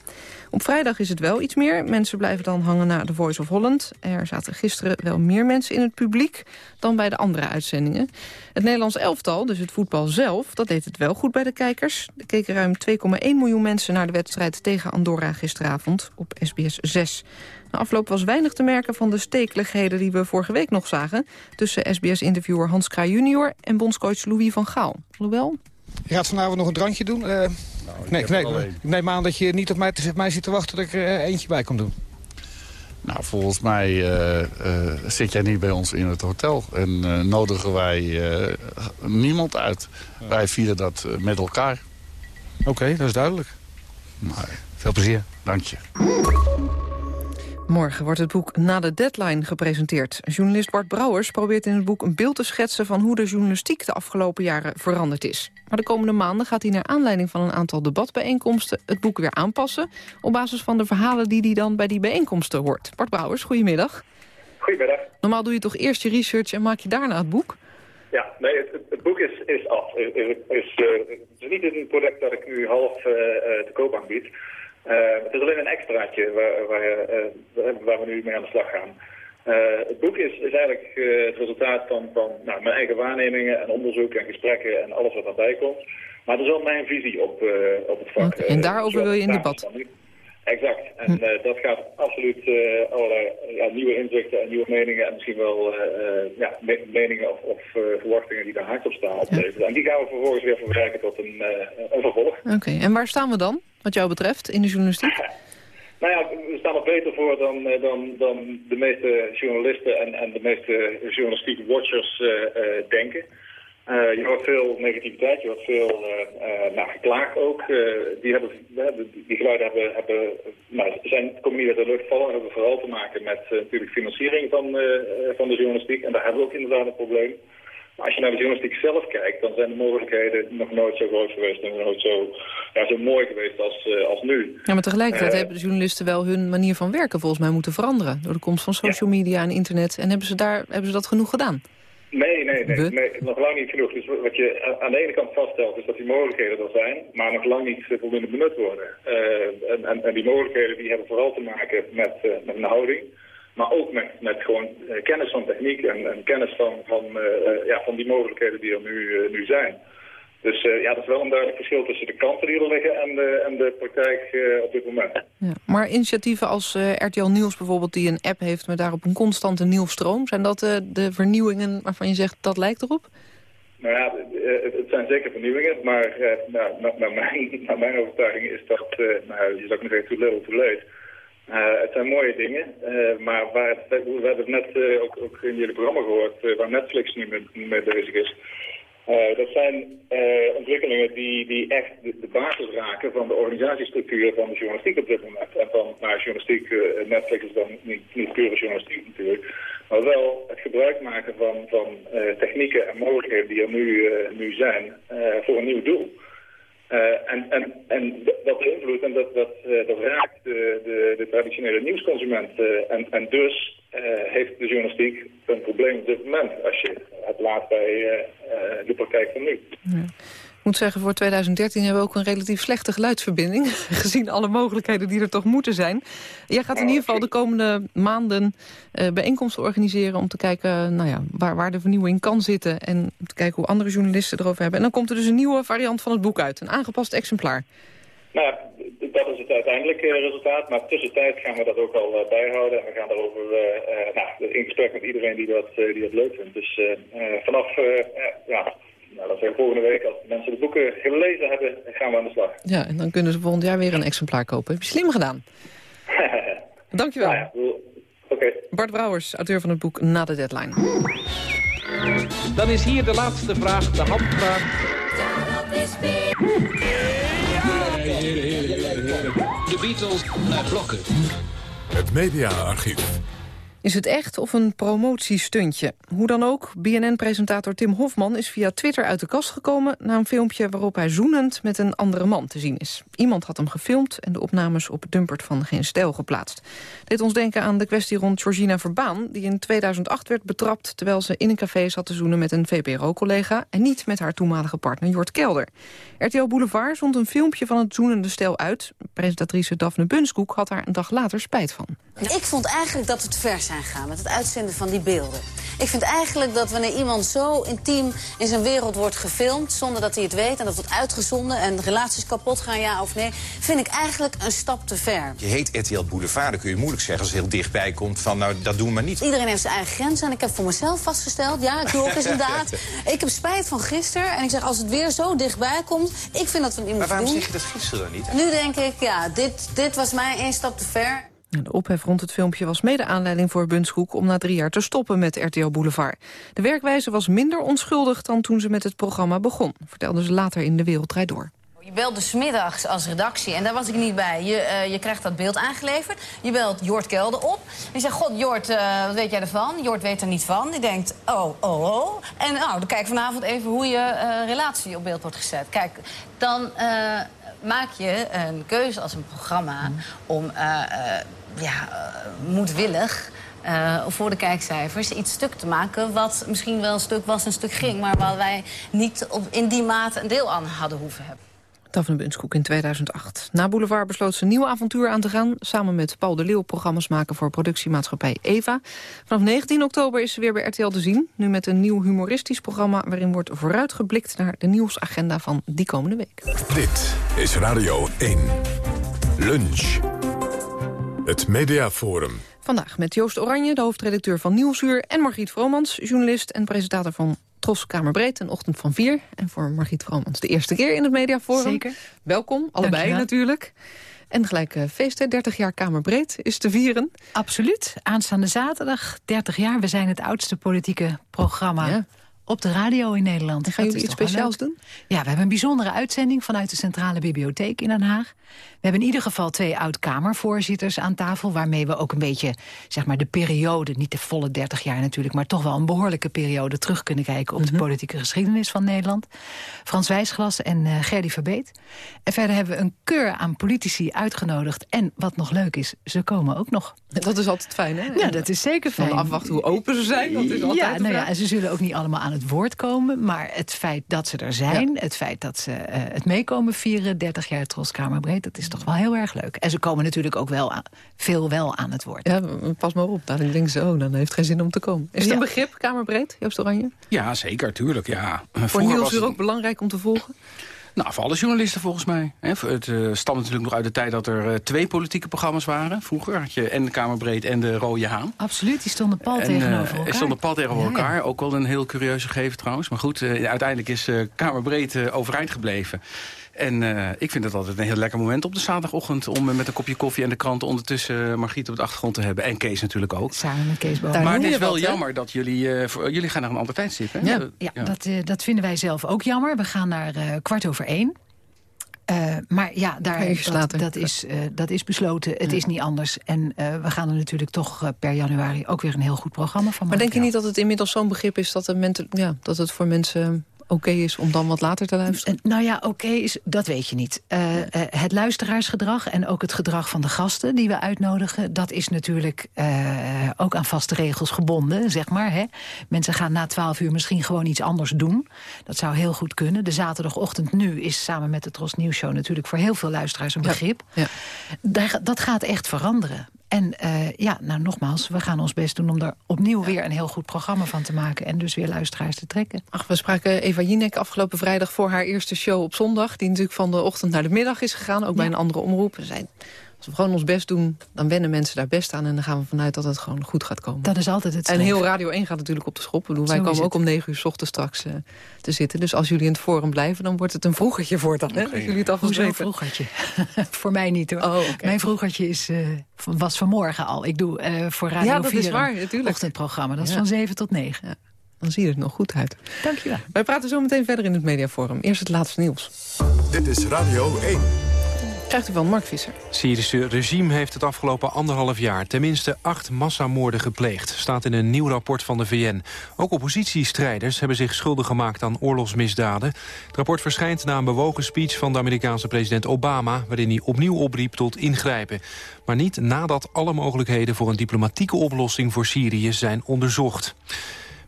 Op vrijdag is het wel iets meer. Mensen blijven dan hangen naar The Voice of Holland. Er zaten gisteren wel meer mensen in het publiek dan bij de andere uitzendingen. Het Nederlands elftal, dus het voetbal zelf, dat deed het wel goed bij de kijkers. Er keken ruim 2,1 miljoen mensen naar de wedstrijd tegen Andorra gisteravond op SBS 6. Na afloop was weinig te merken van de stekeligheden die we vorige week nog zagen... tussen SBS-interviewer Hans Kraaij junior en bondscoach Louis van Gaal. Hoewel... Je gaat vanavond nog een drankje doen? Uh, nou, nee, nee, ik neem aan dat je niet op mij, mij zit te wachten dat ik er uh, eentje bij kom doen. Nou, volgens mij uh, zit jij niet bij ons in het hotel. En nodigen wij niemand uit. Wij vieren dat met elkaar. Oké, dat is duidelijk. Maar, Veel plezier. Dank je. Morgen wordt het boek Na de Deadline gepresenteerd. Journalist Bart Brouwers probeert in het boek een beeld te schetsen... van hoe de journalistiek de afgelopen jaren veranderd is. Maar de komende maanden gaat hij naar aanleiding van een aantal debatbijeenkomsten... het boek weer aanpassen op basis van de verhalen die hij dan bij die bijeenkomsten hoort. Bart Brouwers, goedemiddag. Goedemiddag. Normaal doe je toch eerst je research en maak je daarna het boek? Ja, nee, het, het boek is, is af. Het is, is, uh, het is niet een product dat ik nu half uh, te koop aanbied... Uh, het is alleen een extraatje waar, waar, uh, waar, we nu mee aan de slag gaan. Uh, het boek is, is eigenlijk het resultaat van, van nou, mijn eigen waarnemingen en onderzoek en gesprekken en alles wat daarbij komt. Maar het is wel mijn visie op, op het vak. en daarover wil je in debat? Exact. En hm. dat gaat absoluut allerlei ja, nieuwe inzichten en nieuwe meningen en misschien wel ja, meningen of, of verwachtingen die daar hard op staan opleveren. En die gaan we vervolgens weer verwerken tot een, een vervolg. Oké, en waar staan we dan? wat jou betreft, in de journalistiek? Nou ja, we staan er beter voor dan, eh, dan, dan de meeste journalisten en, en de meeste journalistiek watchers uh, uh, denken. Uh, je hoort veel negativiteit, je hoort veel nou, geklaag ook. die, hebben, die geluiden hebben, hebben, nou, zijn, komen niet uit de lucht vallen. hebben vooral te maken met natuurlijk financiering van, van de journalistiek. En daar hebben we ook inderdaad een probleem. Maar als je naar de journalistiek zelf kijkt, dan zijn de mogelijkheden nog nooit zo groot geweest en nooit zo, ja, zo mooi geweest als, uh, als nu. Ja, maar tegelijkertijd uh, hebben de journalisten wel hun manier van werken volgens mij moeten veranderen. Door de komst van social media en internet. En hebben ze, daar, hebben ze dat genoeg gedaan? Nee, nee, nee, nee, nog lang niet genoeg. Dus wat je aan de ene kant vaststelt is dat die mogelijkheden er zijn, maar nog lang niet voldoende benut worden. Uh, en, en, en, die mogelijkheden die hebben vooral te maken met, met een houding. Maar ook met, met gewoon eh, kennis van techniek en, en kennis van, van, eh, eh, ja, van die mogelijkheden die er nu, eh, nu zijn. Dus eh, ja, dat is wel een duidelijk verschil tussen de kanten die er liggen en de, en de praktijk eh, op dit moment. Ja. Maar initiatieven als eh, RTL Nieuws bijvoorbeeld... die een app heeft met daarop een constante nieuwsstroom... zijn dat de vernieuwingen waarvan je zegt dat lijkt erop? Nou ja, het, het zijn zeker vernieuwingen, maar nou, naar, naar mijn, naar mijn overtuiging is dat, nou, je zou kunnen zeggen, too little, too late. Eh, het zijn mooie dingen, maar waar het, we hebben het net ook, ook in jullie programma gehoord, eh, waar Netflix nu mee, mee bezig is. Eh, dat zijn eh, ontwikkelingen die, die echt de, basis raken van de organisatiestructuur van de journalistiek op dit moment. En van nou, journalistiek, eh, Netflix is dan niet, niet pure journalistiek natuurlijk, maar wel het gebruik maken van, van technieken en mogelijkheden die er nu, nu zijn voor een nieuw doel. Eh, en en, en dat beïnvloedt en dat, dat, eh, dat raakt de, de, de traditionele nieuwsconsument. eh, en, en dus heeft de journalistiek een probleem op dit moment als je het laat bij de praktijk van nu. Moet zeggen, voor 2013 hebben we ook een relatief slechte geluidsverbinding. Gezien alle mogelijkheden die er toch moeten zijn. Jij gaat in ieder geval de komende maanden eh, bijeenkomsten organiseren... om te kijken nou ja, waar, waar de vernieuwing kan zitten... en te kijken hoe andere journalisten erover hebben. En dan komt er dus een nieuwe variant van het boek uit. Een aangepast exemplaar. Nou, ja, dat is het uiteindelijke resultaat. Maar tussentijd gaan we dat ook al eh, bijhouden. En we gaan daarover eh, eh, nou, in gesprek met iedereen die dat, eh, die dat leuk vindt. Dus eh, eh, vanaf, eh, eh, ja, nou, dat zijn volgende week, als de mensen de boeken gelezen hebben, gaan we aan de slag. Ja, en dan kunnen ze volgend jaar weer een exemplaar kopen. Heb je slim gedaan. Dankjewel. Nou ja, bedoel- Oké. Bart Brouwers, auteur van het boek Na de Deadline. Dan is hier de laatste vraag, de handvraag. De Beatles naar blokken. Het mediaarchief. Is het echt of een promotiestuntje? Hoe dan ook, BNN-presentator Tim Hofman is via Twitter uit de kast gekomen... na een filmpje waarop hij zoenend met een andere man te zien is. Iemand had hem gefilmd en de opnames op Dumpert van Geen Stijl geplaatst. Dit ons denken aan de kwestie rond Georgina Verbaan... die in 2008 werd betrapt terwijl ze in een café zat te zoenen met een VPRO-collega... en niet met haar toenmalige partner Jort Kelder. RTL Boulevard zond een filmpje van het zoenende stel uit. Presentatrice Daphne Bunskoek had daar een dag later spijt van. Ik vond eigenlijk dat we te ver zijn gegaan met het uitzenden van die beelden. Ik vind eigenlijk dat wanneer iemand zo intiem in zijn wereld wordt gefilmd... zonder dat hij het weet en dat wordt uitgezonden en relaties kapot gaan, ja of nee... vind ik eigenlijk een stap te ver. Je heet RTL Boulevard, dan kun je moeilijk zeggen als het heel dichtbij komt van nou dat doen we maar niet. Iedereen heeft zijn eigen grenzen en ik heb voor mezelf vastgesteld... ja, ik doe ook eens inderdaad. Ik heb spijt van gisteren en ik zeg als het weer zo dichtbij komt... ik vind dat we het niet Maar moeten waarom doen. zeg je dat gisteren dan niet? Nu denk ik, ja, dit, dit was mij één stap te ver. De ophef rond het filmpje was mede aanleiding voor Bunskoek... om na drie jaar te stoppen met RTL Boulevard. De werkwijze was minder onschuldig dan toen ze met het programma begon... vertelde ze later in De Wereld Door. Je belt dus middags als redactie en daar was ik niet bij. Je, eh, je krijgt dat beeld aangeleverd. Je belt Jort Kelder op. Je zegt, god Jort, eh, wat weet jij ervan? Jort weet er niet van. Die denkt, oh, oh, oh. En nou, dan kijk vanavond even hoe je eh, relatie op beeld wordt gezet. Kijk, dan maak je een keuze als een programma om eh, eh, ja, eh, moedwillig... voor de kijkcijfers iets stuk te maken... wat misschien wel een stuk was, een stuk ging... maar waar wij niet op, in die mate een deel aan hadden hoeven hebben. Daphne Bunskoek in 2008. Na Boulevard besloot ze een nieuw avontuur aan te gaan... samen met Paul de Leeuw programma's maken voor productiemaatschappij EVA. Vanaf 19 oktober is ze weer bij RTL te zien. Nu met een nieuw humoristisch programma... waarin wordt vooruitgeblikt naar de nieuwsagenda van die komende week. Dit is Radio 1. Lunch. Het Mediaforum. Vandaag met Joost Oranje, de hoofdredacteur van Nieuwsuur... en Margriet Vromans, journalist en presentator van Tros Kamerbreed... een ochtend van vier. En voor Margriet Vromans de eerste keer in het Mediaforum. Zeker. Welkom, allebei Dankjewel. natuurlijk. En gelijk uh, feest, hè, 30 jaar Kamerbreed is te vieren. Absoluut. Aanstaande zaterdag, 30 jaar. We zijn het oudste politieke programma Ja. Op de radio in Nederland. En gaan jullie iets speciaals doen? Ja, we hebben een bijzondere uitzending vanuit de Centrale Bibliotheek in Den Haag. We hebben in ieder geval twee oud-Kamervoorzitters aan tafel... waarmee we ook een beetje, zeg maar, de periode... niet de volle 30 jaar natuurlijk, maar toch wel een behoorlijke periode... terug kunnen kijken op Mhm. de politieke geschiedenis van Nederland. Frans Wijsglas en eh Gerdy Verbeet. En verder hebben we een keur aan politici uitgenodigd. En wat nog leuk is, ze komen ook nog. Dat is altijd fijn, hè? Ja, dat is zeker fijn. Dan afwachten hoe open ze zijn. Dat is altijd ja, nou ja, vraag. en ze zullen ook niet allemaal aan het het woord komen. Maar het feit dat ze er zijn, het feit dat ze eh, het meekomen vieren... 30 jaar Tros Kamerbreed, dat is toch wel heel erg leuk. En ze komen natuurlijk ook wel aan, veel wel aan het woord. Ja, pas maar op. Dan denk ze, oh, dan heeft het geen zin om te komen. Is het een begrip, Kamerbreed, Joost Oranje? Ja, zeker, tuurlijk. Ja. Voor Niels ook belangrijk om te volgen? Nou, voor alle journalisten volgens mij. Het uh, stamt natuurlijk nog uit de tijd dat er uh, twee politieke programma's waren. Vroeger had je en de Kamerbreed en de Rode Haan. Absoluut, die stonden pal en, tegenover uh, elkaar. stonden pal tegenover ja, elkaar. Ook wel een heel curieuze gegeven trouwens. Maar goed, uiteindelijk is Kamerbreed overeind gebleven. En uh, ik vind het altijd een heel lekker moment op de zaterdagochtend... om met een kopje koffie en de krant ondertussen Margriet op de achtergrond te hebben. En Kees natuurlijk ook. Samen met Kees Boven. Maar het is wel wat, jammer dat jullie... Uh, voor, jullie gaan naar een ander tijdstip, hè? Ja, ja, ja. Dat, uh, dat vinden wij zelf ook jammer. We gaan naar kwart over één. Uh, maar ja, daar, dat, dat, is, uh, dat is besloten. Het ja. is niet anders. En uh, we gaan er natuurlijk toch per januari ook weer een heel goed programma van maken. Maar denk je niet dat het inmiddels zo'n begrip is... dat, de ja, dat het voor mensen oké okay is om dan wat later te luisteren? Nou ja, oké okay is, dat weet je niet. Uh, uh, het luisteraarsgedrag en ook het gedrag van de gasten die we uitnodigen... dat is natuurlijk uh, ook aan vaste regels gebonden, zeg maar. Hè? Mensen gaan na twaalf uur misschien gewoon iets anders doen. Dat zou heel goed kunnen. De zaterdagochtend nu is samen met de Tros Nieuws Show... natuurlijk voor heel veel luisteraars een begrip. Ja. Ja. Daar, dat gaat echt veranderen. En uh, ja, nou nogmaals, we gaan ons best doen om er opnieuw weer een heel goed programma van te maken. En dus weer luisteraars te trekken. Ach, we spraken Eva Jinek afgelopen vrijdag voor haar eerste show op zondag. Die natuurlijk van de ochtend naar de middag is gegaan. Ook ja. bij een andere omroep. We zijn als we gewoon ons best doen, dan wennen mensen daar best aan... en dan gaan we vanuit dat het gewoon goed gaat komen. Dat is altijd het En heel Radio 1 gaat natuurlijk op de schop. Bedoel, wij komen ook om 9 uur s ochtends straks uh, te zitten. Dus als jullie in het forum blijven, dan wordt het een vroegertje voor dan. Hè? Dat jullie het alvast weten. vroegertje? voor mij niet hoor. Oh, okay. Mijn vroegertje is, uh, was vanmorgen al. Ik doe uh, voor Radio ja, dat 4 is waar, natuurlijk. ochtendprogramma. Dat is ja. van 7 tot 9. Ja. Dan zie je er nog goed uit. Dank je wel. Wij praten zo meteen verder in het mediaforum. Eerst het laatste nieuws. Dit is Radio 1. Krijgt u van Mark Visser. Het Syrische regime heeft het afgelopen anderhalf jaar... tenminste acht massamoorden gepleegd, staat in een nieuw rapport van de VN. Ook oppositiestrijders hebben zich schuldig gemaakt aan oorlogsmisdaden. Het rapport verschijnt na een bewogen speech van de Amerikaanse president Obama... waarin hij opnieuw opriep tot ingrijpen. Maar niet nadat alle mogelijkheden voor een diplomatieke oplossing voor Syrië zijn onderzocht.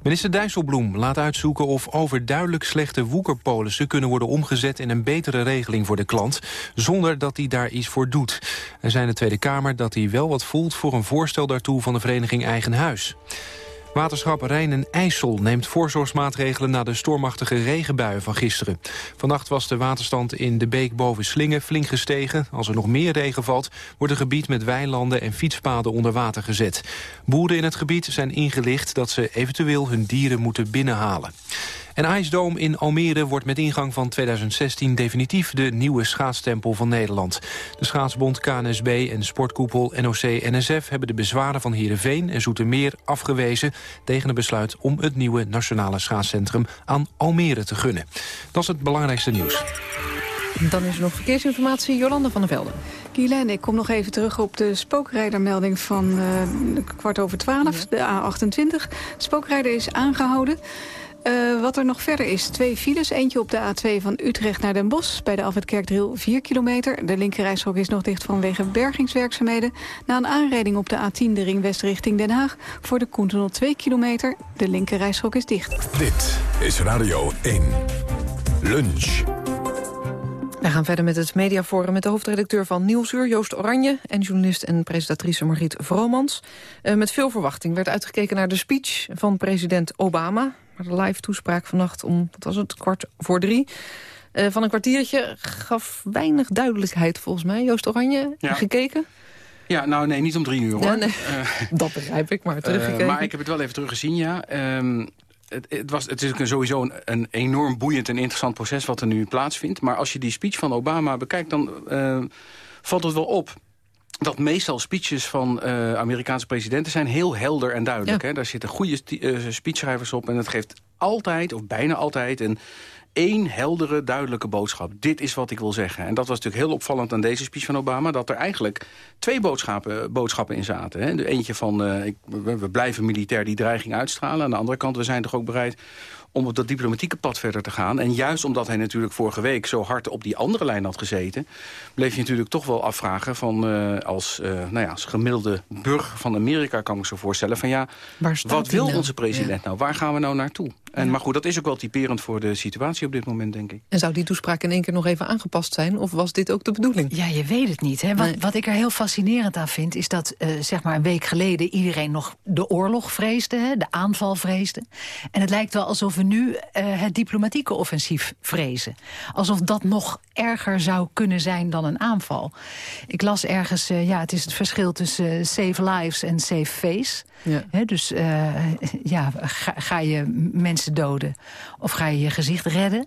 Minister Dijsselbloem laat uitzoeken of overduidelijk slechte woekerpolissen kunnen worden omgezet in een betere regeling voor de klant, zonder dat hij daar iets voor doet. Er zei in de Tweede Kamer dat hij wel wat voelt voor een voorstel daartoe van de vereniging Eigen Huis. Waterschap Rijn en IJssel neemt voorzorgsmaatregelen... na de stormachtige regenbuien van gisteren. Vannacht was de waterstand in de beek boven Slingen flink gestegen. Als er nog meer regen valt, wordt een gebied met weilanden en fietspaden onder water gezet. Boeren in het gebied zijn ingelicht dat ze eventueel hun dieren moeten binnenhalen. En IJsdoom in Almere wordt met ingang van 2016 definitief de nieuwe schaatstempel van Nederland. De schaatsbond KNSB en sportkoepel NOC-NSF hebben de bezwaren van Heerenveen en Zoetermeer afgewezen tegen het besluit om het nieuwe nationale schaatscentrum aan Almere te gunnen. Dat is het belangrijkste nieuws. Dan is er nog verkeersinformatie, Jolanda van der Velden. Guylaine, ik kom nog even terug op de spookrijdermelding van uh, kwart over twaalf, de A28. De spookrijder is aangehouden. Uh, wat er nog verder is, twee files. Eentje op de A2 van Utrecht naar Den Bosch. Bij de Alfred Kerkdriel 4 kilometer. De linkerrijstrook is nog dicht vanwege bergingswerkzaamheden. Na een aanrijding op de A10 de ring west richting Den Haag. Voor de Koentunnel 2 kilometer. De linkerrijstrook is dicht. Dit is Radio 1. Lunch. We gaan verder met het mediaforum met de hoofdredacteur van Nieuwsuur, Joost Oranje... en journalist en presentatrice Margriet Vromans. Uh, met veel verwachting werd uitgekeken naar de speech van president Obama. Maar de live toespraak vannacht om, wat was het, kwart voor drie... Uh, van een kwartiertje gaf weinig duidelijkheid volgens mij. Joost Oranje, ja. gekeken? Ja, nou nee, niet om drie uur hoor. Ja, nee. uh, dat begrijp ik, maar teruggekeken. maar ik heb het wel even teruggezien, ja. Um, het, het, was, het is sowieso een, een, enorm boeiend en interessant proces wat er nu plaatsvindt. Maar als je die speech van Obama bekijkt, dan valt het wel op dat meestal speeches van uh, Amerikaanse presidenten zijn heel helder en duidelijk. Ja. Hè? Daar zitten goede uh, speechschrijvers op en het geeft altijd, of bijna altijd... een één heldere, duidelijke boodschap. Dit is wat ik wil zeggen. En dat was natuurlijk heel opvallend aan deze speech van Obama... dat er eigenlijk twee boodschappen, boodschappen in zaten. Hè. De eentje van, uh, ik, we, we blijven militair die dreiging uitstralen. Aan de andere kant, we zijn toch ook bereid om op dat diplomatieke pad verder te gaan. En juist omdat hij natuurlijk vorige week zo hard op die andere lijn had gezeten... bleef je natuurlijk toch wel afvragen van uh, als, uh, nou ja, als gemiddelde burger van Amerika... kan ik me zo voorstellen van ja, wat wil nou? onze president nou? Waar gaan we nou naartoe? En, ja. Maar goed, dat is ook wel typerend voor de situatie op dit moment, denk ik. En zou die toespraak in één keer nog even aangepast zijn? Of was dit ook de bedoeling? Ja, je weet het niet. Hè? Wat, nee. wat ik er heel fascinerend aan vind... is dat uh, zeg maar een week geleden iedereen nog de oorlog vreesde... Hè? de aanval vreesde. En het lijkt wel alsof we nu uh, het diplomatieke offensief vrezen. Alsof dat nog erger zou kunnen zijn dan een aanval. Ik las ergens, uh, ja, het is het verschil tussen save lives en save face... Ja. He, dus uh, ja, ga, ga, je mensen doden of ga je je gezicht redden?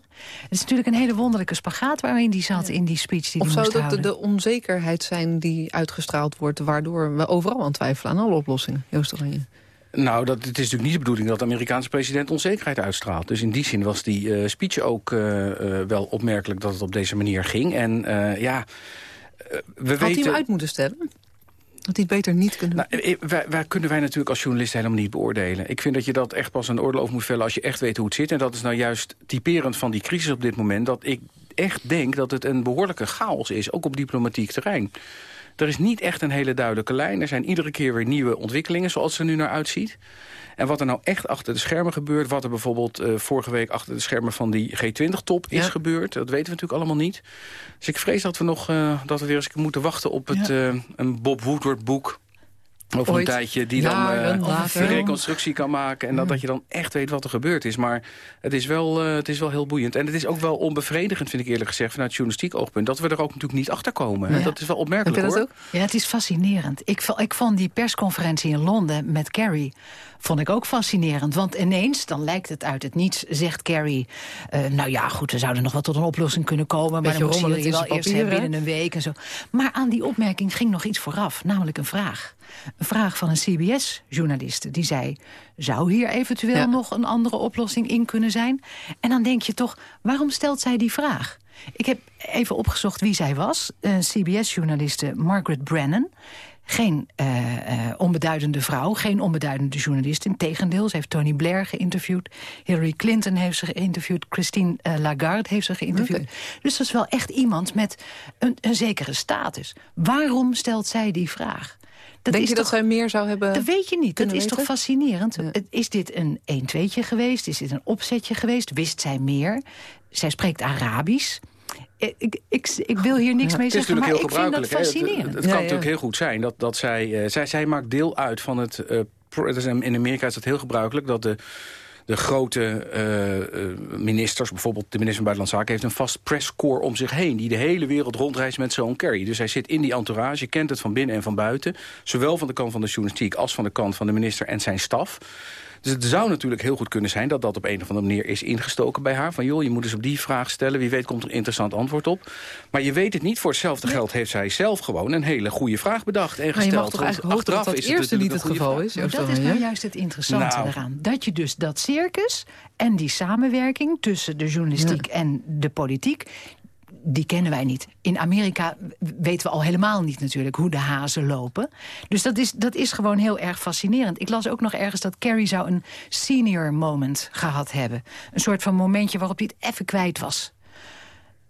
Het is natuurlijk een hele wonderlijke spagaat waarin die zat ja. in die speech die Of die zou dat de, de, onzekerheid zijn die uitgestraald wordt... waardoor we overal aan twijfelen aan alle oplossingen, Joost Oranje? Nou, dat, het is natuurlijk niet de bedoeling dat de Amerikaanse president onzekerheid uitstraalt. Dus in die zin was die uh, speech ook uh, uh, wel opmerkelijk dat het op deze manier ging. En ja, we Had weten... hij hem uit moeten stellen? Dat hij het beter niet kunnen? Nou, wij, wij, kunnen wij natuurlijk als journalisten helemaal niet beoordelen. Ik vind dat je dat echt pas een oordeel over moet vellen als je echt weet hoe het zit. En dat is nou juist typerend van die crisis op dit moment. Dat ik echt denk dat het een behoorlijke chaos is, ook op diplomatiek terrein. Er is niet echt een hele duidelijke lijn. Er zijn iedere keer weer nieuwe ontwikkelingen zoals het er nu naar uitziet. En wat er nou echt achter de schermen gebeurt... wat er bijvoorbeeld uh, vorige week achter de schermen van die G20-top is gebeurd... dat weten we natuurlijk allemaal niet. Dus ik vrees dat we nog uh, dat we weer eens moeten wachten op het, ja. uh, een Bob Woodward-boek... Over Ooit. een tijdje die ja, dan uh, reconstructie kan maken. En dat, dat je dan echt weet wat er gebeurd is. Maar het is, wel, uh, het is wel heel boeiend. En het is ook wel onbevredigend, vind ik eerlijk gezegd... vanuit journalistiek oogpunt. Dat we er ook natuurlijk niet achter komen. Ja. Dat is wel opmerkelijk, hoor. Ook? Ja, het is fascinerend. Ik, ik vond die persconferentie in Londen met Kerry vond ik ook fascinerend. Want ineens, dan lijkt het uit het niets, zegt Kerry... Uh, nou ja, goed, we zouden nog wel tot een oplossing kunnen komen... maar dan moet je het wel eerst hebben binnen een week en zo. Maar aan die opmerking ging nog iets vooraf, namelijk een vraag. Een vraag van een CBS-journaliste die zei... zou hier eventueel ja. nog een andere oplossing in kunnen zijn? En dan denk je toch, waarom stelt zij die vraag? Ik heb even opgezocht wie zij was. Uh, CBS-journaliste Margaret Brennan geen uh, uh, onbeduidende vrouw, geen onbeduidende journalist. Integendeel, ze heeft Tony Blair geïnterviewd. Hillary Clinton heeft ze geïnterviewd. Christine uh, Lagarde heeft ze geïnterviewd. Okay. Dus dat is wel echt iemand met een, een zekere status. Waarom stelt zij die vraag? Dat Denk je toch, dat zij meer zou hebben Dat weet je niet. Dat is weten? toch fascinerend? Ja. Is dit een 1-2'tje geweest? Is dit een opzetje geweest? Wist zij meer? Zij spreekt Arabisch. Ik, ik, ik, wil hier niks mee zeggen, maar ik vind dat fascinerend. Het, het, het kan ja, natuurlijk heel goed zijn dat, dat zij, uh, zij... Zij maakt deel uit van het... Uh, in Amerika is dat heel gebruikelijk... dat de, de grote uh, ministers, bijvoorbeeld de minister van Buitenlandse Zaken... heeft een vast presscorps om zich heen... die de hele wereld rondreist met zo'n Kerry. Dus hij zit in die entourage, kent het van binnen en van buiten. Zowel van de kant van de journalistiek als van de kant van de minister en zijn staf. Dus het zou natuurlijk heel goed kunnen zijn dat dat op een of andere manier is ingestoken bij haar. Van joh, je moet eens op die vraag stellen. Wie weet komt er een interessant antwoord op. Maar je weet het niet. Voor hetzelfde nee. geld heeft zij zelf gewoon een hele goede vraag bedacht en gesteld. Maar je mag toch eigenlijk hopen dat dat het eerste niet het geval vraag. is? Dat is nou juist het interessante nou. eraan. Dat je dus dat circus en die samenwerking tussen de journalistiek ja. en de politiek die kennen wij niet. In Amerika weten we al helemaal niet natuurlijk hoe de hazen lopen. Dus dat is, dat is gewoon heel erg fascinerend. Ik las ook nog ergens dat Carrie zou een senior moment gehad hebben. Een soort van momentje waarop hij het even kwijt was.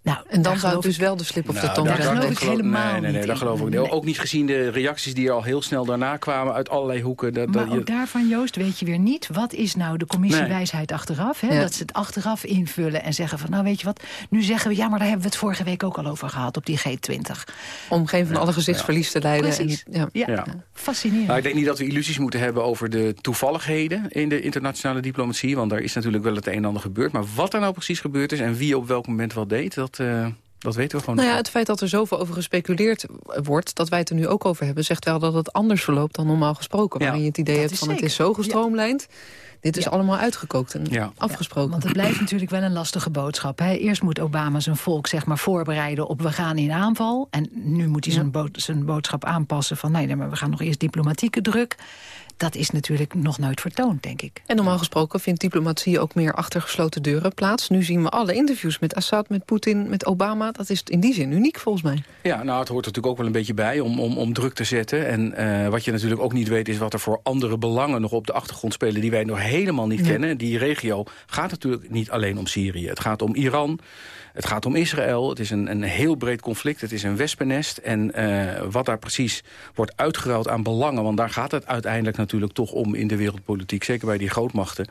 Nou, en dan zou het dus wel de slip of nou, de tong zijn. Daar geloof ik helemaal nee, nee, nee, niet dat geloof ik niet. Nee. Ook niet gezien de reacties die er al heel snel daarna kwamen... uit allerlei hoeken. Dat, maar dat ook je... daarvan, Joost, weet je weer niet... wat is nou de commissiewijsheid nee. achteraf? Hè? Ja. Dat ze het achteraf invullen en zeggen van... nou, weet je wat, nu zeggen we... ja, maar daar hebben we het vorige week ook al over gehad op die G20. Om geen van ja. alle gezichtsverlies te leiden. Precies. En, ja. ja. fascinerend. Nou, ik denk niet dat we illusies moeten hebben over de toevalligheden... in de internationale diplomatie, want daar is natuurlijk wel het een en ander gebeurd. Maar wat er nou precies gebeurd is en wie op welk moment wat deed... dat... Uh... Dat weten we gewoon nou ja, Het feit dat er zoveel over gespeculeerd wordt... dat wij het er nu ook over hebben... zegt wel dat het anders verloopt dan normaal gesproken. Ja. Waarin je het idee dat hebt van zeker. het is zo gestroomlijnd... Ja. Dit is ja. allemaal uitgekookt en ja. afgesproken. Ja, want het blijft natuurlijk wel een lastige boodschap. Hè. Eerst moet Obama zijn volk zeg maar, voorbereiden op we gaan in aanval. En nu moet hij zijn, bo zijn boodschap aanpassen van... nee, maar we gaan nog eerst diplomatieke druk dat is natuurlijk nog nooit vertoond, denk ik. En normaal gesproken vindt diplomatie ook meer achter gesloten deuren plaats. Nu zien we alle interviews met Assad, met Poetin, met Obama. Dat is in die zin uniek volgens mij. Ja, nou, het hoort er natuurlijk ook wel een beetje bij om, om, om druk te zetten. En uh, wat je natuurlijk ook niet weet is wat er voor andere belangen nog op de achtergrond spelen... die wij nog helemaal niet kennen. Die regio gaat natuurlijk niet alleen om Syrië. Het gaat om Iran... Het gaat om Israël, het is een, een heel breed conflict, het is een wespennest. En uh, wat daar precies wordt uitgeruild aan belangen... want daar gaat het uiteindelijk natuurlijk toch om in de wereldpolitiek. Zeker bij die grootmachten.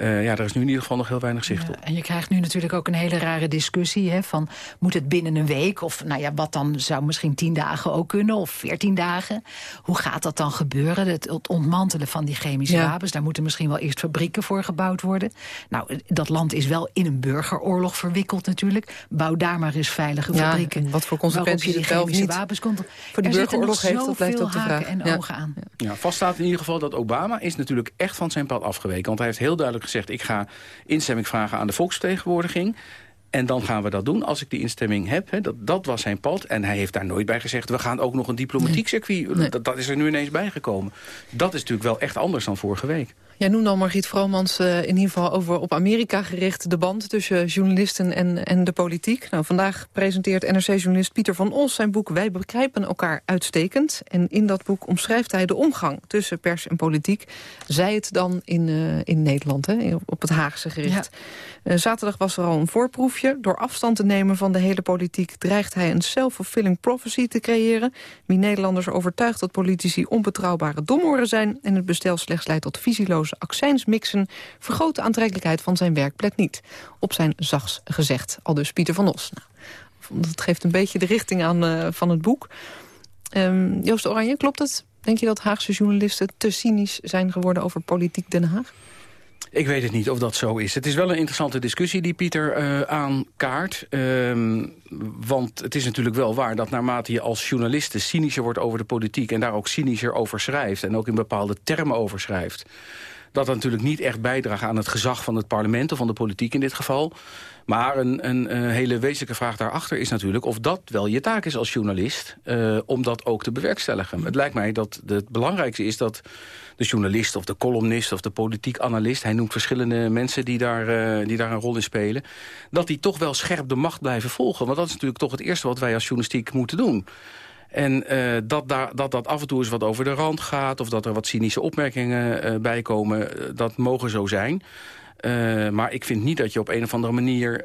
Uh, ja, daar is nu in ieder geval nog heel weinig zicht ja, op. En je krijgt nu natuurlijk ook een hele rare discussie... Hè, van moet het binnen een week of nou ja, wat dan zou misschien tien dagen ook kunnen... of veertien dagen. Hoe gaat dat dan gebeuren? Het, het ontmantelen van die chemische ja. wapens. Daar moeten misschien wel eerst fabrieken voor gebouwd worden. Nou, dat land is wel in een burgeroorlog verwikkeld natuurlijk. Bouw daar maar eens veilige ja, fabrieken. Wat voor consequenties die chemische niet wapens komt. Voor die burgeroorlog heeft, dat blijft ook de vraag. en ja. ogen aan. Ja, vast staat in ieder geval dat Obama is natuurlijk echt van zijn pad afgeweken. Want hij heeft heel duidelijk gezegd... ik ga instemming vragen aan de volksvertegenwoordiging. En dan gaan we dat doen als ik die instemming heb. Hè, dat, dat was zijn pad. En hij heeft daar nooit bij gezegd... we gaan ook nog een diplomatiek circuit. Nee. Dat, dat is er nu ineens bijgekomen. Dat is natuurlijk wel echt anders dan vorige week. Jij noemde al Margriet Vromans uh, in ieder geval over op Amerika gericht... de band tussen journalisten en, en de politiek. Nou, vandaag presenteert NRC-journalist Pieter van Os zijn boek... Wij begrijpen elkaar uitstekend. En in dat boek omschrijft hij de omgang tussen pers en politiek. Zij het dan in, uh, in Nederland, hè, op het Haagse gericht. Ja. Uh, zaterdag was er al een voorproefje. Door afstand te nemen van de hele politiek... dreigt hij een self-fulfilling prophecy te creëren. Wie Nederlanders overtuigt dat politici onbetrouwbare domoren zijn... en het bestel slechts leidt tot visieloze accijnsmixen... vergroot de aantrekkelijkheid van zijn werk niet. Op zijn zachts gezegd, al dus Pieter van Os. Nou, dat geeft een beetje de richting aan uh, van het boek. Um, Joost Oranje, klopt het? Denk je dat Haagse journalisten te cynisch zijn geworden over politiek Den Haag? Ik weet het niet of dat zo is. Het is wel een interessante discussie die Pieter uh, aankaart. Um, want het is natuurlijk wel waar dat naarmate je als journaliste cynischer wordt over de politiek... en daar ook cynischer over schrijft en ook in bepaalde termen over schrijft... dat dat natuurlijk niet echt bijdraagt aan het gezag van het parlement... of van de politiek in dit geval. Maar een, een, hele wezenlijke vraag daarachter is natuurlijk... of dat wel je taak is als journalist, uh, om dat ook te bewerkstelligen. Het lijkt mij dat het belangrijkste is dat de journalist of de columnist of de politiek analist... hij noemt verschillende mensen die daar, uh, die daar een rol in spelen... dat die toch wel scherp de macht blijven volgen. Want dat is natuurlijk toch het eerste wat wij als journalistiek moeten doen. En uh, dat, daar, dat dat af en toe eens wat over de rand gaat... of dat er wat cynische opmerkingen uh, bij komen, uh, dat mogen zo zijn... Uh, maar ik vind niet dat je op een of andere manier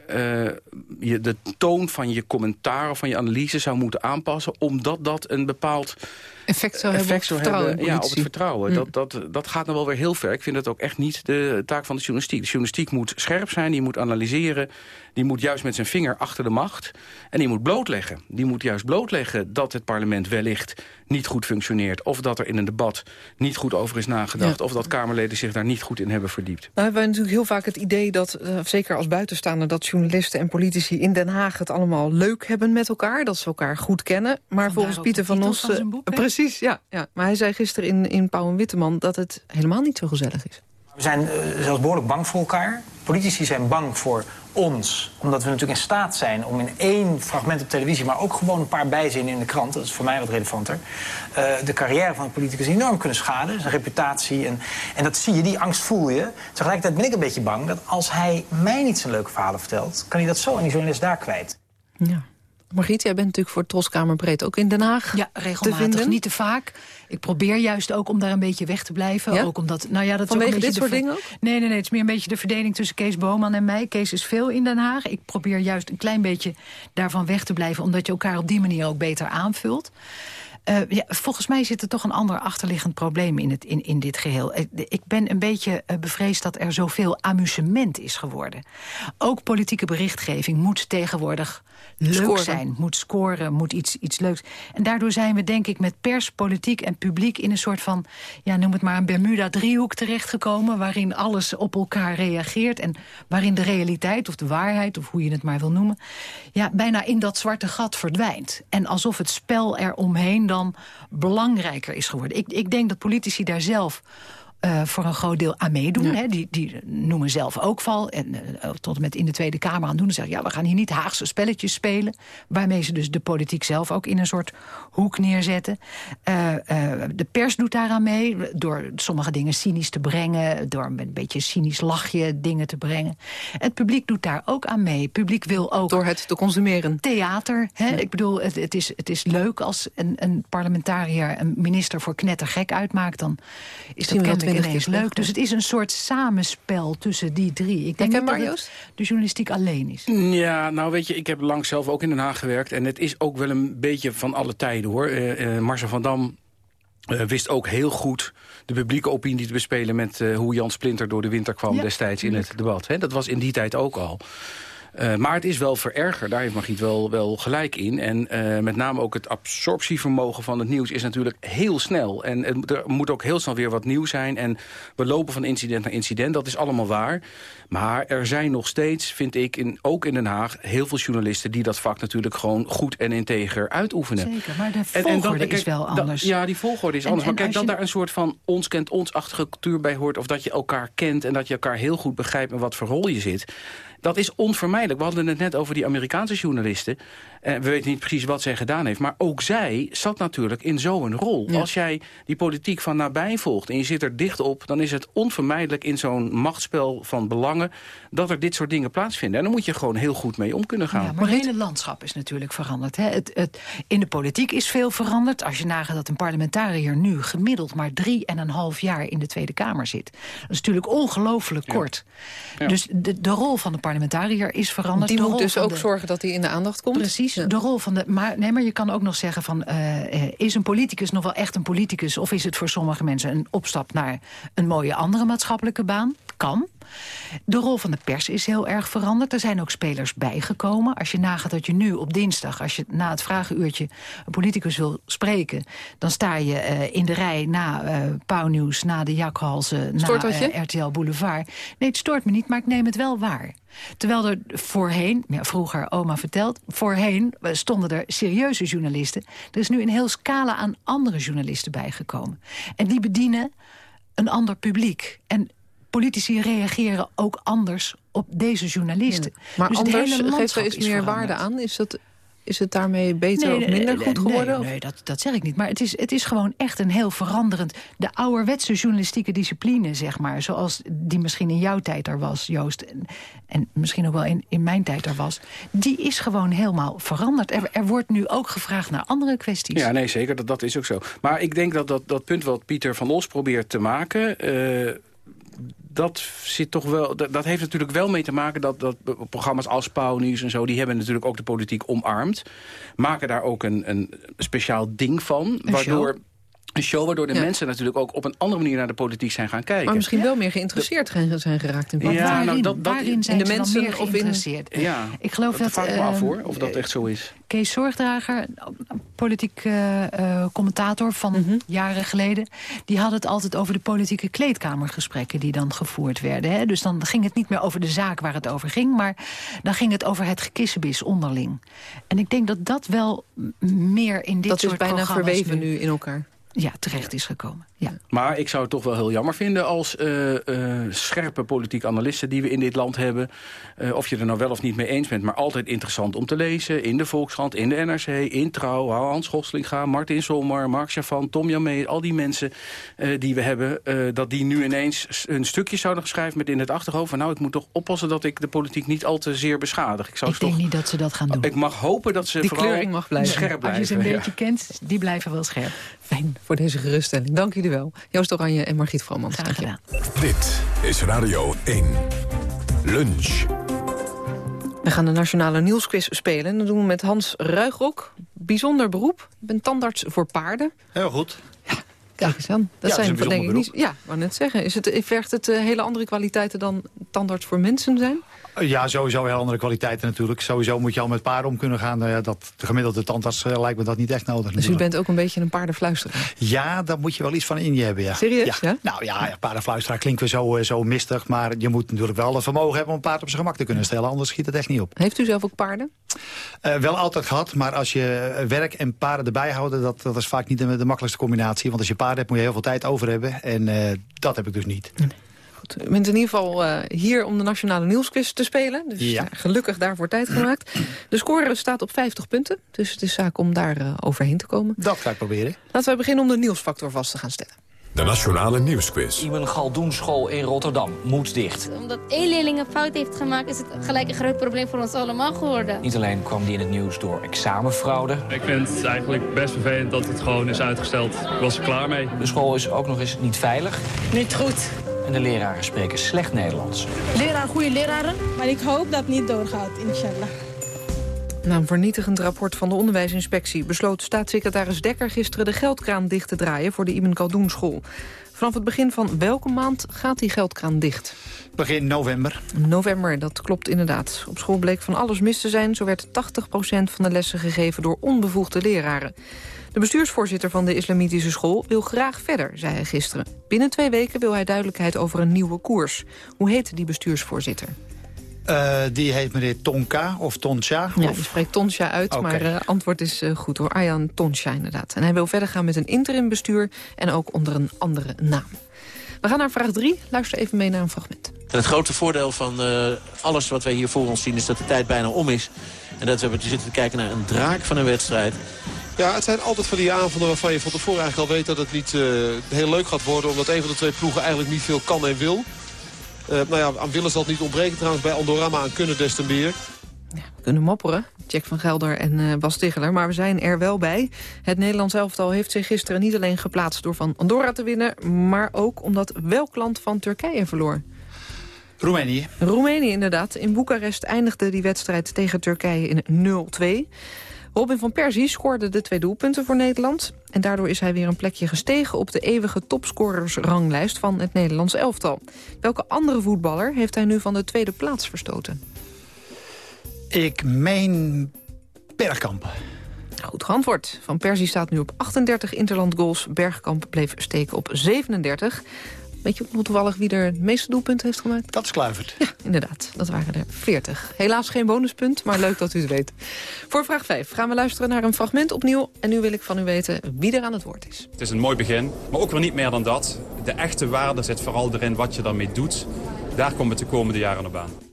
je de toon van je commentaar of van je analyse zou moeten aanpassen, omdat dat een bepaald effect zou effect hebben, zou op, hebben ja, op het vertrouwen. Mm. Dat, dat, dat gaat nou wel weer heel ver. Ik vind dat ook echt niet de taak van de journalistiek. De journalistiek moet scherp zijn, die moet analyseren. Die moet juist met zijn vinger achter de macht. En die moet blootleggen. Die moet juist blootleggen dat het parlement wellicht niet goed functioneert. Of dat er in een debat niet goed over is nagedacht. Ja. Of dat Kamerleden zich daar niet goed in hebben verdiept. Nou hebben wij natuurlijk heel vaak het idee dat, uh, zeker als buitenstaander... dat journalisten en politici in Den Haag het allemaal leuk hebben met elkaar. Dat ze elkaar goed kennen. Maar Vandaar volgens Pieter van Os... Uh, precies, ja, ja. Maar hij zei gisteren in, in Pauw en Witteman dat het helemaal niet zo gezellig is. We zijn uh, zelfs behoorlijk bang voor elkaar. Politici zijn bang voor ons, omdat we natuurlijk in staat zijn om in één fragment op televisie, maar ook gewoon een paar bijzinnen in de krant, dat is voor mij wat relevanter, uh, de carrière van een politicus enorm kunnen schaden, zijn reputatie. En, en dat zie je, die angst voel je. Tegelijkertijd ben ik een beetje bang dat als hij mij niet zijn leuke verhalen vertelt, kan hij dat zo aan die journalist daar kwijt. Ja. Margriet, jij bent natuurlijk voor Troskamerbreed ook in Den Haag Ja, regelmatig, te niet te vaak. Ik probeer juist ook om daar een beetje weg te blijven. Ja? Ook omdat, nou ja, dat Vanwege is ook een dit soort dingen ook? Nee, nee, nee, het is meer een beetje de verdeling tussen Kees Boman en mij. Kees is veel in Den Haag. Ik probeer juist een klein beetje daarvan weg te blijven... omdat je elkaar op die manier ook beter aanvult. Uh, ja, volgens mij zit er toch een ander achterliggend probleem in, het, in, in dit geheel. Ik ben een beetje uh, bevreesd dat er zoveel amusement is geworden. Ook politieke berichtgeving moet tegenwoordig leuk Scoren. zijn, moet scoren, moet iets, iets leuks. En daardoor zijn we denk ik met pers, politiek en publiek... in een soort van, ja, noem het maar een Bermuda-driehoek terechtgekomen... waarin alles op elkaar reageert... en waarin de realiteit of de waarheid, of hoe je het maar wil noemen... ja, bijna in dat zwarte gat verdwijnt. En alsof het spel eromheen belangrijker is geworden. Ik, ik denk dat politici daar zelf uh, voor een groot deel aan meedoen. Hè. Die, die noemen zelf ook val. En uh, tot en met in de Tweede Kamer aan doen. En zeggen, ja, we gaan hier niet Haagse spelletjes spelen. Waarmee ze dus de politiek zelf ook in een soort hoek neerzetten. Uh, de pers doet daaraan mee. Door sommige dingen cynisch te brengen. Door met een beetje cynisch lachje dingen te brengen. Het publiek doet daar ook aan mee. Het publiek wil ook... Door het te consumeren. Theater. Hè. Ik bedoel, het, het, is, het is leuk als een, een parlementariër... een minister voor knettergek uitmaakt. Dan is dat kennelijk ineens leuk. Dus het is een soort samenspel tussen die drie. Ik denk niet dat het de journalistiek alleen is. Ja, nou weet je, ik heb lang zelf ook in Den Haag gewerkt. En het is ook wel een beetje van alle tijden, hoor. Uh, uh, Marcel van Dam uh, wist ook heel goed de publieke opinie te bespelen... met uh, hoe Jan Splinter door de winter kwam ja, destijds in het debat. Hè? Dat was in die tijd ook al. Uh, maar het is wel vererger, daar heeft Margriet wel, wel gelijk in. En uh, met name ook het absorptievermogen van het nieuws is natuurlijk heel snel. En het, er moet ook heel snel weer wat nieuws zijn. En we lopen van incident naar incident, dat is allemaal waar. Maar er zijn nog steeds, vind ik, in, ook in Den Haag... heel veel journalisten die dat vak natuurlijk gewoon goed en integer uitoefenen. Zeker, maar de volgorde en, en dan, kijk, is wel anders. Da, ja, die volgorde is en, anders. maar kijk, dat je... daar een soort van ons kent ons-achtige cultuur bij hoort... of dat je elkaar kent en dat je elkaar heel goed begrijpt... en wat voor rol je zit dat is onvermijdelijk. We hadden het net over die Amerikaanse journalisten. Uh, we weten niet precies wat zij gedaan heeft. Maar ook zij zat natuurlijk in zo'n rol. Ja. Als jij die politiek van nabij volgt en je zit er dicht op... dan is het onvermijdelijk in zo'n machtsspel van belangen... dat er dit soort dingen plaatsvinden. En dan moet je gewoon heel goed mee om kunnen gaan. Ja, maar het hele landschap is natuurlijk veranderd. Hè? Het, het, in de politiek is veel veranderd. Als je nagaat dat een parlementariër nu gemiddeld... maar drie en een half jaar in de Tweede Kamer zit. Dat is natuurlijk ongelooflijk kort. Dus de, de rol van de parlementariër parlementariër is veranderd. Die moet dus ook de... zorgen dat hij in de aandacht komt? Precies, ja. de rol van de... Maar, nee, maar je kan ook nog zeggen van... Uh, is een politicus nog wel echt een politicus... of is het voor sommige mensen een opstap naar een mooie andere maatschappelijke baan? Kan. De rol van de pers is heel erg veranderd. Er zijn ook spelers bijgekomen. Als je nagaat dat je nu op dinsdag, als je na het vragenuurtje een politicus wil spreken, dan sta je uh, in de rij na uh, Pauwnieuws, na de Jakhalzen, na uh, RTL Boulevard. Nee, het stoort me niet, maar ik neem het wel waar. Terwijl er voorheen, ja, vroeger oma vertelt... voorheen stonden er serieuze journalisten. Er is nu een heel scala aan andere journalisten bijgekomen. En die bedienen een ander publiek. En politici reageren ook anders op deze journalisten. Ja. Maar dus anders geeft er iets meer waarde aan? Is dat... Is het daarmee beter nee, of minder nee, goed geworden? Nee, nee dat, dat zeg ik niet. Maar het is, het is gewoon echt een heel veranderend... de ouderwetse journalistieke discipline, zeg maar... zoals die misschien in jouw tijd er was, Joost... en, en misschien ook wel in, in mijn tijd er was... die is gewoon helemaal veranderd. Er, er wordt nu ook gevraagd naar andere kwesties. Ja, nee, zeker. Dat, dat is ook zo. Maar ik denk dat dat, dat punt wat Pieter van Os probeert te maken... Uh, dat zit toch wel. Dat, dat, heeft natuurlijk wel mee te maken dat, dat programma's als Pauwnieuws en zo, die hebben natuurlijk ook de politiek omarmd. Maken daar ook een, een speciaal ding van. Een waardoor. Show? Een show waardoor de ja. mensen natuurlijk ook op een andere manier naar de politiek zijn gaan kijken. Maar misschien wel meer geïnteresseerd de, zijn geraakt in politiek. Ja, waarin, nou, dat, dat, waarin zijn in de mensen meer geïnteresseerd? In, ja, ik geloof dat... dat vraag me af hoor, of dat echt zo is. Kees Zorgdrager, politiek uh, uh, commentator van mm -hmm. jaren geleden... die had het altijd over de politieke kleedkamergesprekken... die dan gevoerd werden. Hè? Dus dan ging het niet meer over de zaak waar het over ging... maar dan ging het over het gekissenbis onderling. En ik denk dat dat wel meer in dit dat soort Dat is bijna verweven nu, nu in elkaar ja, terecht is gekomen. Ja. Maar ik zou het toch wel heel jammer vinden als uh, uh, scherpe politieke analisten die we in dit land hebben, uh, of je er nou wel of niet mee eens bent, maar altijd interessant om te lezen, in de Volkskrant, in de NRC, in Trouw, Hans Goslinga, Martin Sommer, Mark Chavan, Tom Jamee, al die mensen die we hebben, dat die nu ineens een stukje zouden schrijven met in het achterhoofd van nou, ik moet toch oppassen dat ik de politiek niet al te zeer beschadig. Ik, zou ik denk toch, niet dat ze dat gaan doen. Ik mag hopen dat ze die vooral mag blijven. scherp blijven. Als je ze een ja. beetje kent, die blijven wel scherp. Fijn voor deze geruststelling. Dank jullie wel. Joost Oranje en Margriet. Graag gedaan. Dit is Radio 1. Lunch. We gaan de Nationale Nieuwsquiz spelen. En dat doen we met Hans Ruigrok. Bijzonder beroep. Ik ben tandarts voor paarden. Heel goed. Ja, kijk eens aan. Dat Ja, zijn dat denk ik niet. Ja, wou net zeggen. Is het, vergt het eh, hele andere kwaliteiten dan tandarts voor mensen zijn? Ja, sowieso heel andere kwaliteiten natuurlijk. Sowieso moet je al met paarden om kunnen gaan. Nou ja, dat, de gemiddelde tandarts eh, lijkt me dat niet echt nodig. Dus u bent ook een beetje een paardenfluisteraar. Ja, daar moet je wel iets van in je hebben, ja. Serieus, ja? Nou ja, paardenfluisteraar klinkt weer zo, eh, zo mistig. Maar je moet natuurlijk wel het vermogen hebben om een paard op zijn gemak te kunnen stellen. Anders schiet het echt niet op. Heeft u zelf ook paarden? Wel altijd gehad, maar als je werk en paarden erbij houden... dat, dat is vaak niet de, de makkelijkste combinatie. Want als je paarden hebt, moet je heel veel tijd over hebben. En dat heb ik dus niet. Goed, u bent in ieder geval uh, hier om de Nationale Nieuwsquiz te spelen. Dus ja. gelukkig daarvoor tijd gemaakt. De score staat op 50 punten. Dus het is zaak om daar overheen te komen. Dat ga ik proberen. Laten we beginnen om de nieuwsfactor vast te gaan stellen. De Nationale Nieuwsquiz. Iman Galdoenschool in Rotterdam moet dicht. Omdat één leerling een fout heeft gemaakt... is het gelijk een groot probleem voor ons allemaal geworden. Niet alleen kwam die in het nieuws door examenfraude. Ik vind het eigenlijk best vervelend dat het gewoon is uitgesteld. Ik was er klaar mee. De school is ook nog eens niet veilig. Niet goed. En de leraren spreken slecht Nederlands. Leraar, goede leraren. Maar ik hoop dat het niet doorgaat, inshallah. Na een vernietigend rapport van de onderwijsinspectie... besloot staatssecretaris Dekker gisteren de geldkraan dicht te draaien... voor de Ibn Kaldoen school. Vanaf het begin van welke maand gaat die geldkraan dicht? Begin november. November, dat klopt inderdaad. Op school bleek van alles mis te zijn. Zo werd 80% van de lessen gegeven door onbevoegde leraren. De bestuursvoorzitter van de islamitische school wil graag verder, zei hij gisteren. Binnen twee weken wil hij duidelijkheid over een nieuwe koers. Hoe heet die bestuursvoorzitter? Uh, die heet meneer Tonka of Toncha? Ja, die spreekt Toncha uit, okay. maar uh, antwoord is uh, goed hoor. Arjan Toncha inderdaad. En hij wil verder gaan met een interim bestuur en ook onder een andere naam. We gaan naar vraag 3. Luister even mee naar een fragment. En het grote voordeel van alles wat wij hier voor ons zien... is dat de tijd bijna om is. En dat we hebben zitten te kijken naar een draak van een wedstrijd. Ja, het zijn altijd van die avonden waarvan je van tevoren eigenlijk al weet dat het niet heel leuk gaat worden. Omdat een van de twee ploegen eigenlijk niet veel kan en wil. Uh, nou ja, aan willen zal het niet ontbreken trouwens bij Andorra, maar aan kunnen des te meer. Ja, we kunnen mopperen, Jack van Gelder en uh, Bas Ticheler, maar we zijn er wel bij. Het Nederlands elftal heeft zich gisteren niet alleen geplaatst door van Andorra te winnen... maar ook omdat welk land van Turkije verloor? Roemenië. Roemenië, inderdaad. In Boekarest eindigde die wedstrijd tegen Turkije in 0-2. Robin van Persie scoorde de twee doelpunten voor Nederland. En daardoor is hij weer een plekje gestegen op de eeuwige topscorersranglijst van het Nederlands elftal. Welke andere voetballer heeft hij nu van de tweede plaats verstoten? Ik meen Bergkamp. Goed geantwoord. Van Persie staat nu op 38 interland goals. Bergkamp bleef steken op 37. Weet je ook toevallig wie er het meeste doelpunten heeft gemaakt? Dat is Kluivert. Ja, inderdaad. Dat waren er 40. Helaas geen bonuspunt, maar leuk dat u het weet. Voor vraag 5 gaan we luisteren naar een fragment opnieuw. En nu wil ik van u weten wie er aan het woord is. Het is een mooi begin, maar ook weer niet meer dan dat. De echte waarde zit vooral erin wat je daarmee doet. Daar komen we de komende jaren op aan.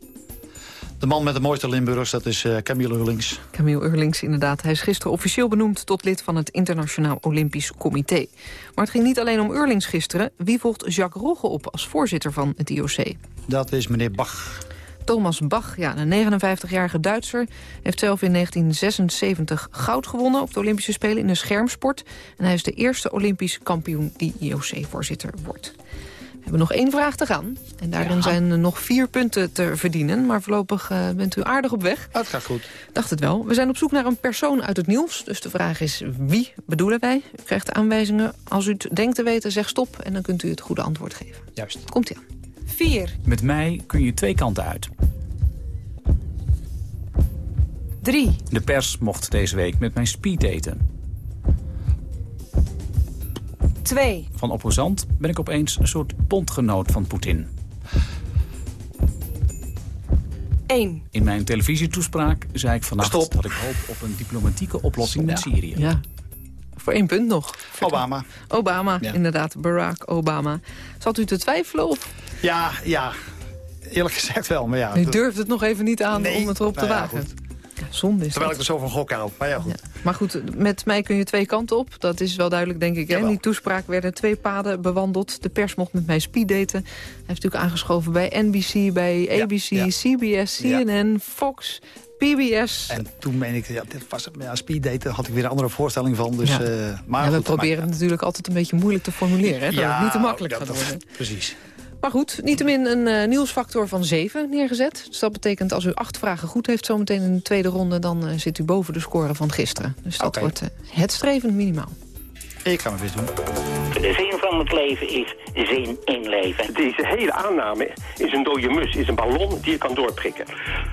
De man met de mooiste Limburgers, dat is uh, Camille Urlings. Camille Urlings, inderdaad. Hij is gisteren officieel benoemd tot lid van het Internationaal Olympisch Comité. Maar het ging niet alleen om Urlings gisteren. Wie volgt Jacques Rogge op als voorzitter van het IOC? Dat is meneer Bach. Thomas Bach, ja, een 59-jarige Duitser, heeft zelf in 1976 goud gewonnen op de Olympische Spelen in de schermsport. En hij is de eerste Olympisch kampioen die IOC-voorzitter wordt. We hebben nog één vraag te gaan. En daarin ja. zijn nog vier punten te verdienen. Maar voorlopig uh, bent u aardig op weg. Dat gaat goed. Dacht het wel. We zijn op zoek naar een persoon uit het nieuws. Dus de vraag is wie bedoelen wij? U krijgt de aanwijzingen. Als u het denkt te weten, zeg stop. En dan kunt u het goede antwoord geven. Juist. Komt-ie aan. Vier. Met mij kun je twee kanten uit. Drie. De pers mocht deze week met mijn speed eten. 2. Van opposant ben ik opeens een soort bondgenoot van Poetin. 1. In mijn televisietoespraak zei ik vannacht Stop. dat ik hoop op een diplomatieke oplossing met Syrië. Ja. Voor één punt nog. Obama. Obama, Ja. inderdaad. Barack Obama. Zat u te twijfelen of Ja, ja. Eerlijk gezegd wel, maar ja. u durft het nog even niet aan Nee. om het erop te Nou ja, wagen? goed. Ja, zonde is Terwijl dat. ik er zo van gok hou. Maar ja, goed. Maar goed, met mij kun je twee kanten op. Dat is wel duidelijk, denk ik. In die toespraak werden twee paden bewandeld. De pers mocht met mij speeddaten. Hij heeft natuurlijk aangeschoven bij NBC, bij ABC. CBS, CNN, Fox, PBS. En toen meen ik, ja, dit was ja, speeddaten had ik weer een andere voorstelling van. Dus, Ja. eh, maar Ja, we goed, proberen maar- het natuurlijk altijd een beetje moeilijk te formuleren. Hè? Dat Ja, het niet te makkelijk dat- gaat worden. Precies. Maar goed, niettemin een eh, nieuwsfactor van 7 neergezet. Dus dat betekent als u acht vragen goed heeft zometeen in de tweede ronde... dan eh, zit u boven de score van gisteren. Dus dat wordt eh, het strevend minimaal. Ik ga mijn best doen. De zin van het leven is zin in leven. Deze hele aanname is een dode mus, is een ballon die je kan doorprikken.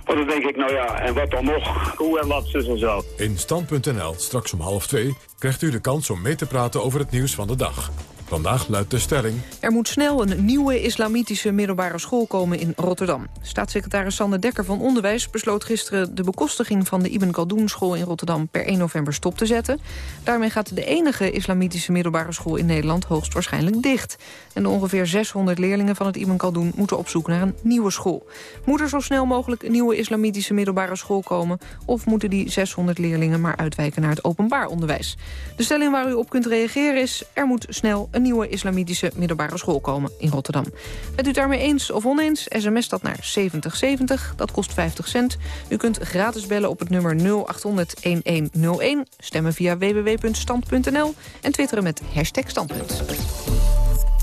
Want dan denk ik, nou ja, en wat dan nog? Hoe en wat, zus en zo. In Stand.nl, straks om half twee, krijgt u de kans om mee te praten over het nieuws van de dag. Vandaag luidt de stelling... Er moet snel een nieuwe islamitische middelbare school komen in Rotterdam. Staatssecretaris Sander Dekker van Onderwijs besloot gisteren... de bekostiging van de Ibn Khaldun school in Rotterdam per 1 november stop te zetten. Daarmee gaat de enige islamitische middelbare school in Nederland hoogstwaarschijnlijk dicht. En de ongeveer 600 leerlingen van het Ibn Khaldun moeten op zoek naar een nieuwe school. Moet er zo snel mogelijk een nieuwe islamitische middelbare school komen... of moeten die 600 leerlingen maar uitwijken naar het openbaar onderwijs? De stelling waar u op kunt reageren is... er moet snel een nieuwe islamitische middelbare school komen in Rotterdam. Bent u het daarmee eens of oneens? SMS dat naar 7070, dat kost 50 cent. U kunt gratis bellen op het nummer 0800-1101... stemmen via www.stand.nl en twitteren met hashtag standpunt.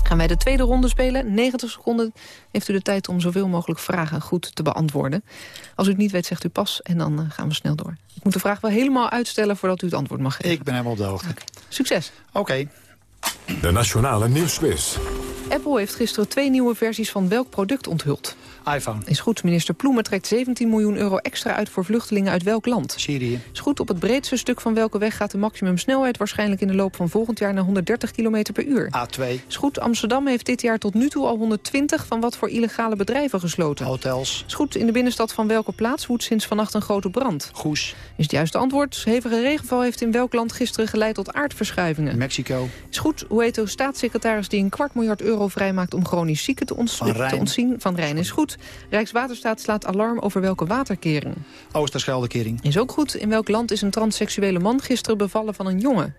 Gaan wij de tweede ronde spelen. 90 seconden heeft u de tijd om zoveel mogelijk vragen goed te beantwoorden. Als u het niet weet, zegt u pas en dan eh, gaan we snel door. Ik moet de vraag wel helemaal uitstellen voordat u het antwoord mag geven. Ik ben helemaal op de hoogte. Succes. Oké. De Nationale Nieuwsquiz. Apple heeft gisteren twee nieuwe versies van welk product onthuld? iPhone. Is goed. Minister Ploemen trekt 17 miljoen euro extra uit voor vluchtelingen uit welk land? Syrië. Is goed. Op het breedste stuk van welke weg gaat de maximumsnelheid waarschijnlijk in de loop van volgend jaar naar 130 km per uur? A2. Is goed. Amsterdam heeft dit jaar tot nu toe al 120 van wat voor illegale bedrijven gesloten? Hotels. Is goed. In de binnenstad van welke plaats woedt sinds vannacht een grote brand? Goes. Is het juiste antwoord. Hevige regenval heeft in welk land gisteren geleid tot aardverschuivingen? Mexico. Is goed. Hoe heet de staatssecretaris die een kwart miljard euro vrijmaakt om chronisch zieken te, Van te ontzien? Van Rijn is goed. Rijkswaterstaat slaat alarm over welke waterkering? Oosterscheldekering. Is ook goed. In welk land is een transseksuele man gisteren bevallen van een jongen?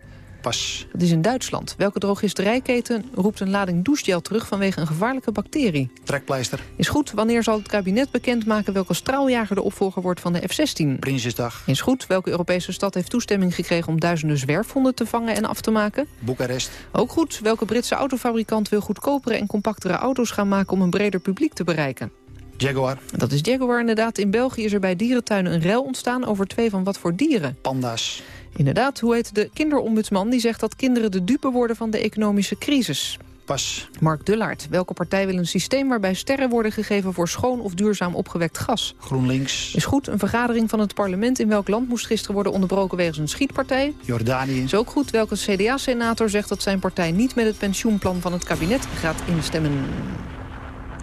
Pas. Dat is in Duitsland. Welke drogisterijketen roept een lading douchegel terug vanwege een gevaarlijke bacterie? Trekpleister. Is goed. Wanneer zal het kabinet bekendmaken welke straaljager de opvolger wordt van de F-16? Prinsjesdag. Is goed. Welke Europese stad heeft toestemming gekregen om duizenden zwerfhonden te vangen en af te maken? Boekarest. Ook goed. Welke Britse autofabrikant wil goedkopere en compactere auto's gaan maken om een breder publiek te bereiken? Jaguar. Dat is Jaguar inderdaad. In België is er bij dierentuinen een rel ontstaan over twee van wat voor dieren. Panda's. Inderdaad, hoe heet de kinderombudsman die zegt dat kinderen de dupe worden van de economische crisis? Pas. Mark Dullaert. Welke partij wil een systeem waarbij sterren worden gegeven voor schoon of duurzaam opgewekt gas? GroenLinks. Is goed. Een vergadering van het parlement in welk land moest gisteren worden onderbroken wegens een schietpartij? Jordanië. Is ook goed. Welke CDA-senator zegt dat zijn partij niet met het pensioenplan van het kabinet gaat instemmen?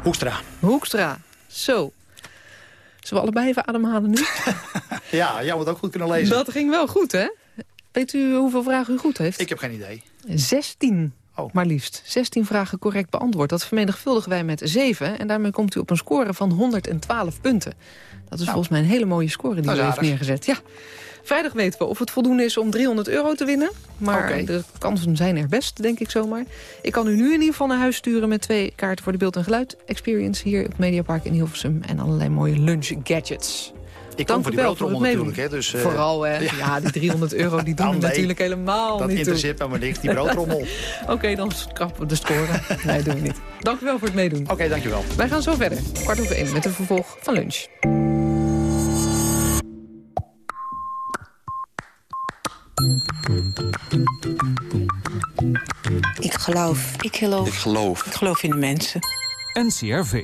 Hoekstra. Hoekstra. Zo. Zullen we allebei even ademhalen nu? Ja, jij moet ook goed kunnen lezen. Dat ging wel goed, hè? Weet u hoeveel vragen u goed heeft? Ik heb geen idee. 16. Maar liefst 16 vragen correct beantwoord. Dat vermenigvuldigen wij met 7. En daarmee komt u op een score van 112 punten. Dat is volgens mij een hele mooie score die u heeft neergezet. Ja. Vrijdag weten we of het voldoende is om 300 euro te winnen. Maar de kansen zijn er best, denk ik zomaar. Ik kan u nu in ieder geval naar huis sturen met twee kaarten voor de beeld- en geluid experience hier op Mediapark in Hilversum. En allerlei mooie lunch gadgets. Ik Dank kom voor die wel voor het broodrommel meedoen. natuurlijk. Hè, dus, eh, Vooral, hè. Ja. die 300 euro die doen Oh, nee. natuurlijk helemaal Dat niet toe. interesseert me maar niks, die broodrommel. Oké, dan schrappen we de score. nee, doen we niet. Dank u wel voor het meedoen. Oké, dankjewel. Wij gaan zo verder. Kwart over één met een vervolg van lunch. Ik geloof. Ik geloof. Ik geloof. Ik geloof in de mensen. NCRV.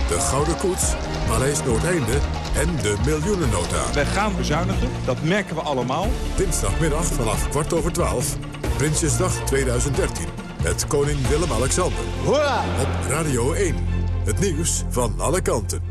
de Gouden Koets, Paleis Noordeinde en de miljoenennota. Wij gaan bezuinigen, dat merken we allemaal. Dinsdagmiddag vanaf kwart over twaalf. Prinsjesdag 2013. Met koning Willem-Alexander. Hoera! Op Radio 1. Het nieuws van alle kanten.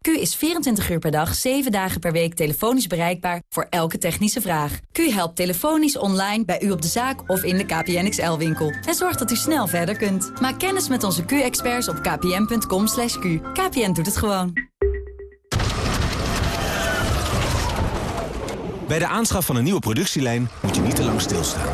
Q is 24 uur per dag, 7 dagen per week telefonisch bereikbaar voor elke technische vraag. Q helpt telefonisch online bij u op de zaak of in de KPN XL-winkel. En zorgt dat u snel verder kunt. Maak kennis met onze Q-experts op kpn.com. /q. KPN doet het gewoon. Bij de aanschaf van een nieuwe productielijn moet je niet te lang stilstaan.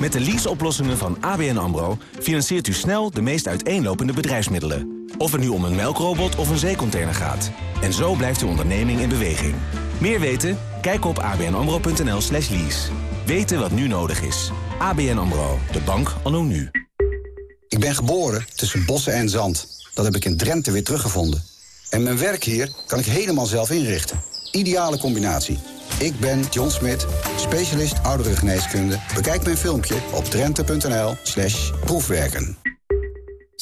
Met de leaseoplossingen van ABN AMRO financiert u snel de meest uiteenlopende bedrijfsmiddelen. Of het nu om een melkrobot of een zeecontainer gaat. En zo blijft uw onderneming in beweging. Meer weten? Kijk op abnamro.nl slash lease. Weten wat nu nodig is. ABN AMRO, de bank anno nu. Ik ben geboren tussen bossen en zand. Dat heb ik in Drenthe weer teruggevonden. En mijn werk hier kan ik helemaal zelf inrichten. Ideale combinatie. Ik ben John Smit, specialist ouderengeneeskunde. Bekijk mijn filmpje op drenthe.nl slash proefwerken.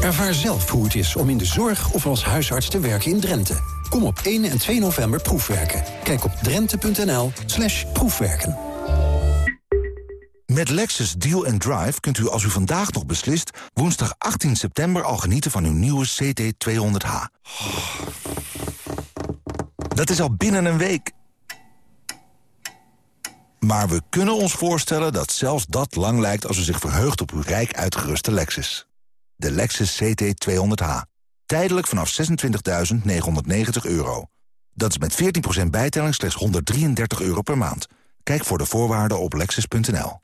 Ervaar zelf hoe het is om in de zorg of als huisarts te werken in Drenthe. Kom op 1 en 2 november proefwerken. Kijk op drenthe.nl slash proefwerken. Met Lexus Deal and Drive kunt u als u vandaag nog beslist... woensdag 18 september al genieten van uw nieuwe CT200H. Dat is al binnen een week. Maar we kunnen ons voorstellen dat zelfs dat lang lijkt... als u zich verheugt op uw rijk uitgeruste Lexus. De Lexus CT200H. Tijdelijk vanaf 26.990 euro. Dat is met 14% bijtelling slechts 133 euro per maand. Kijk voor de voorwaarden op lexus.nl.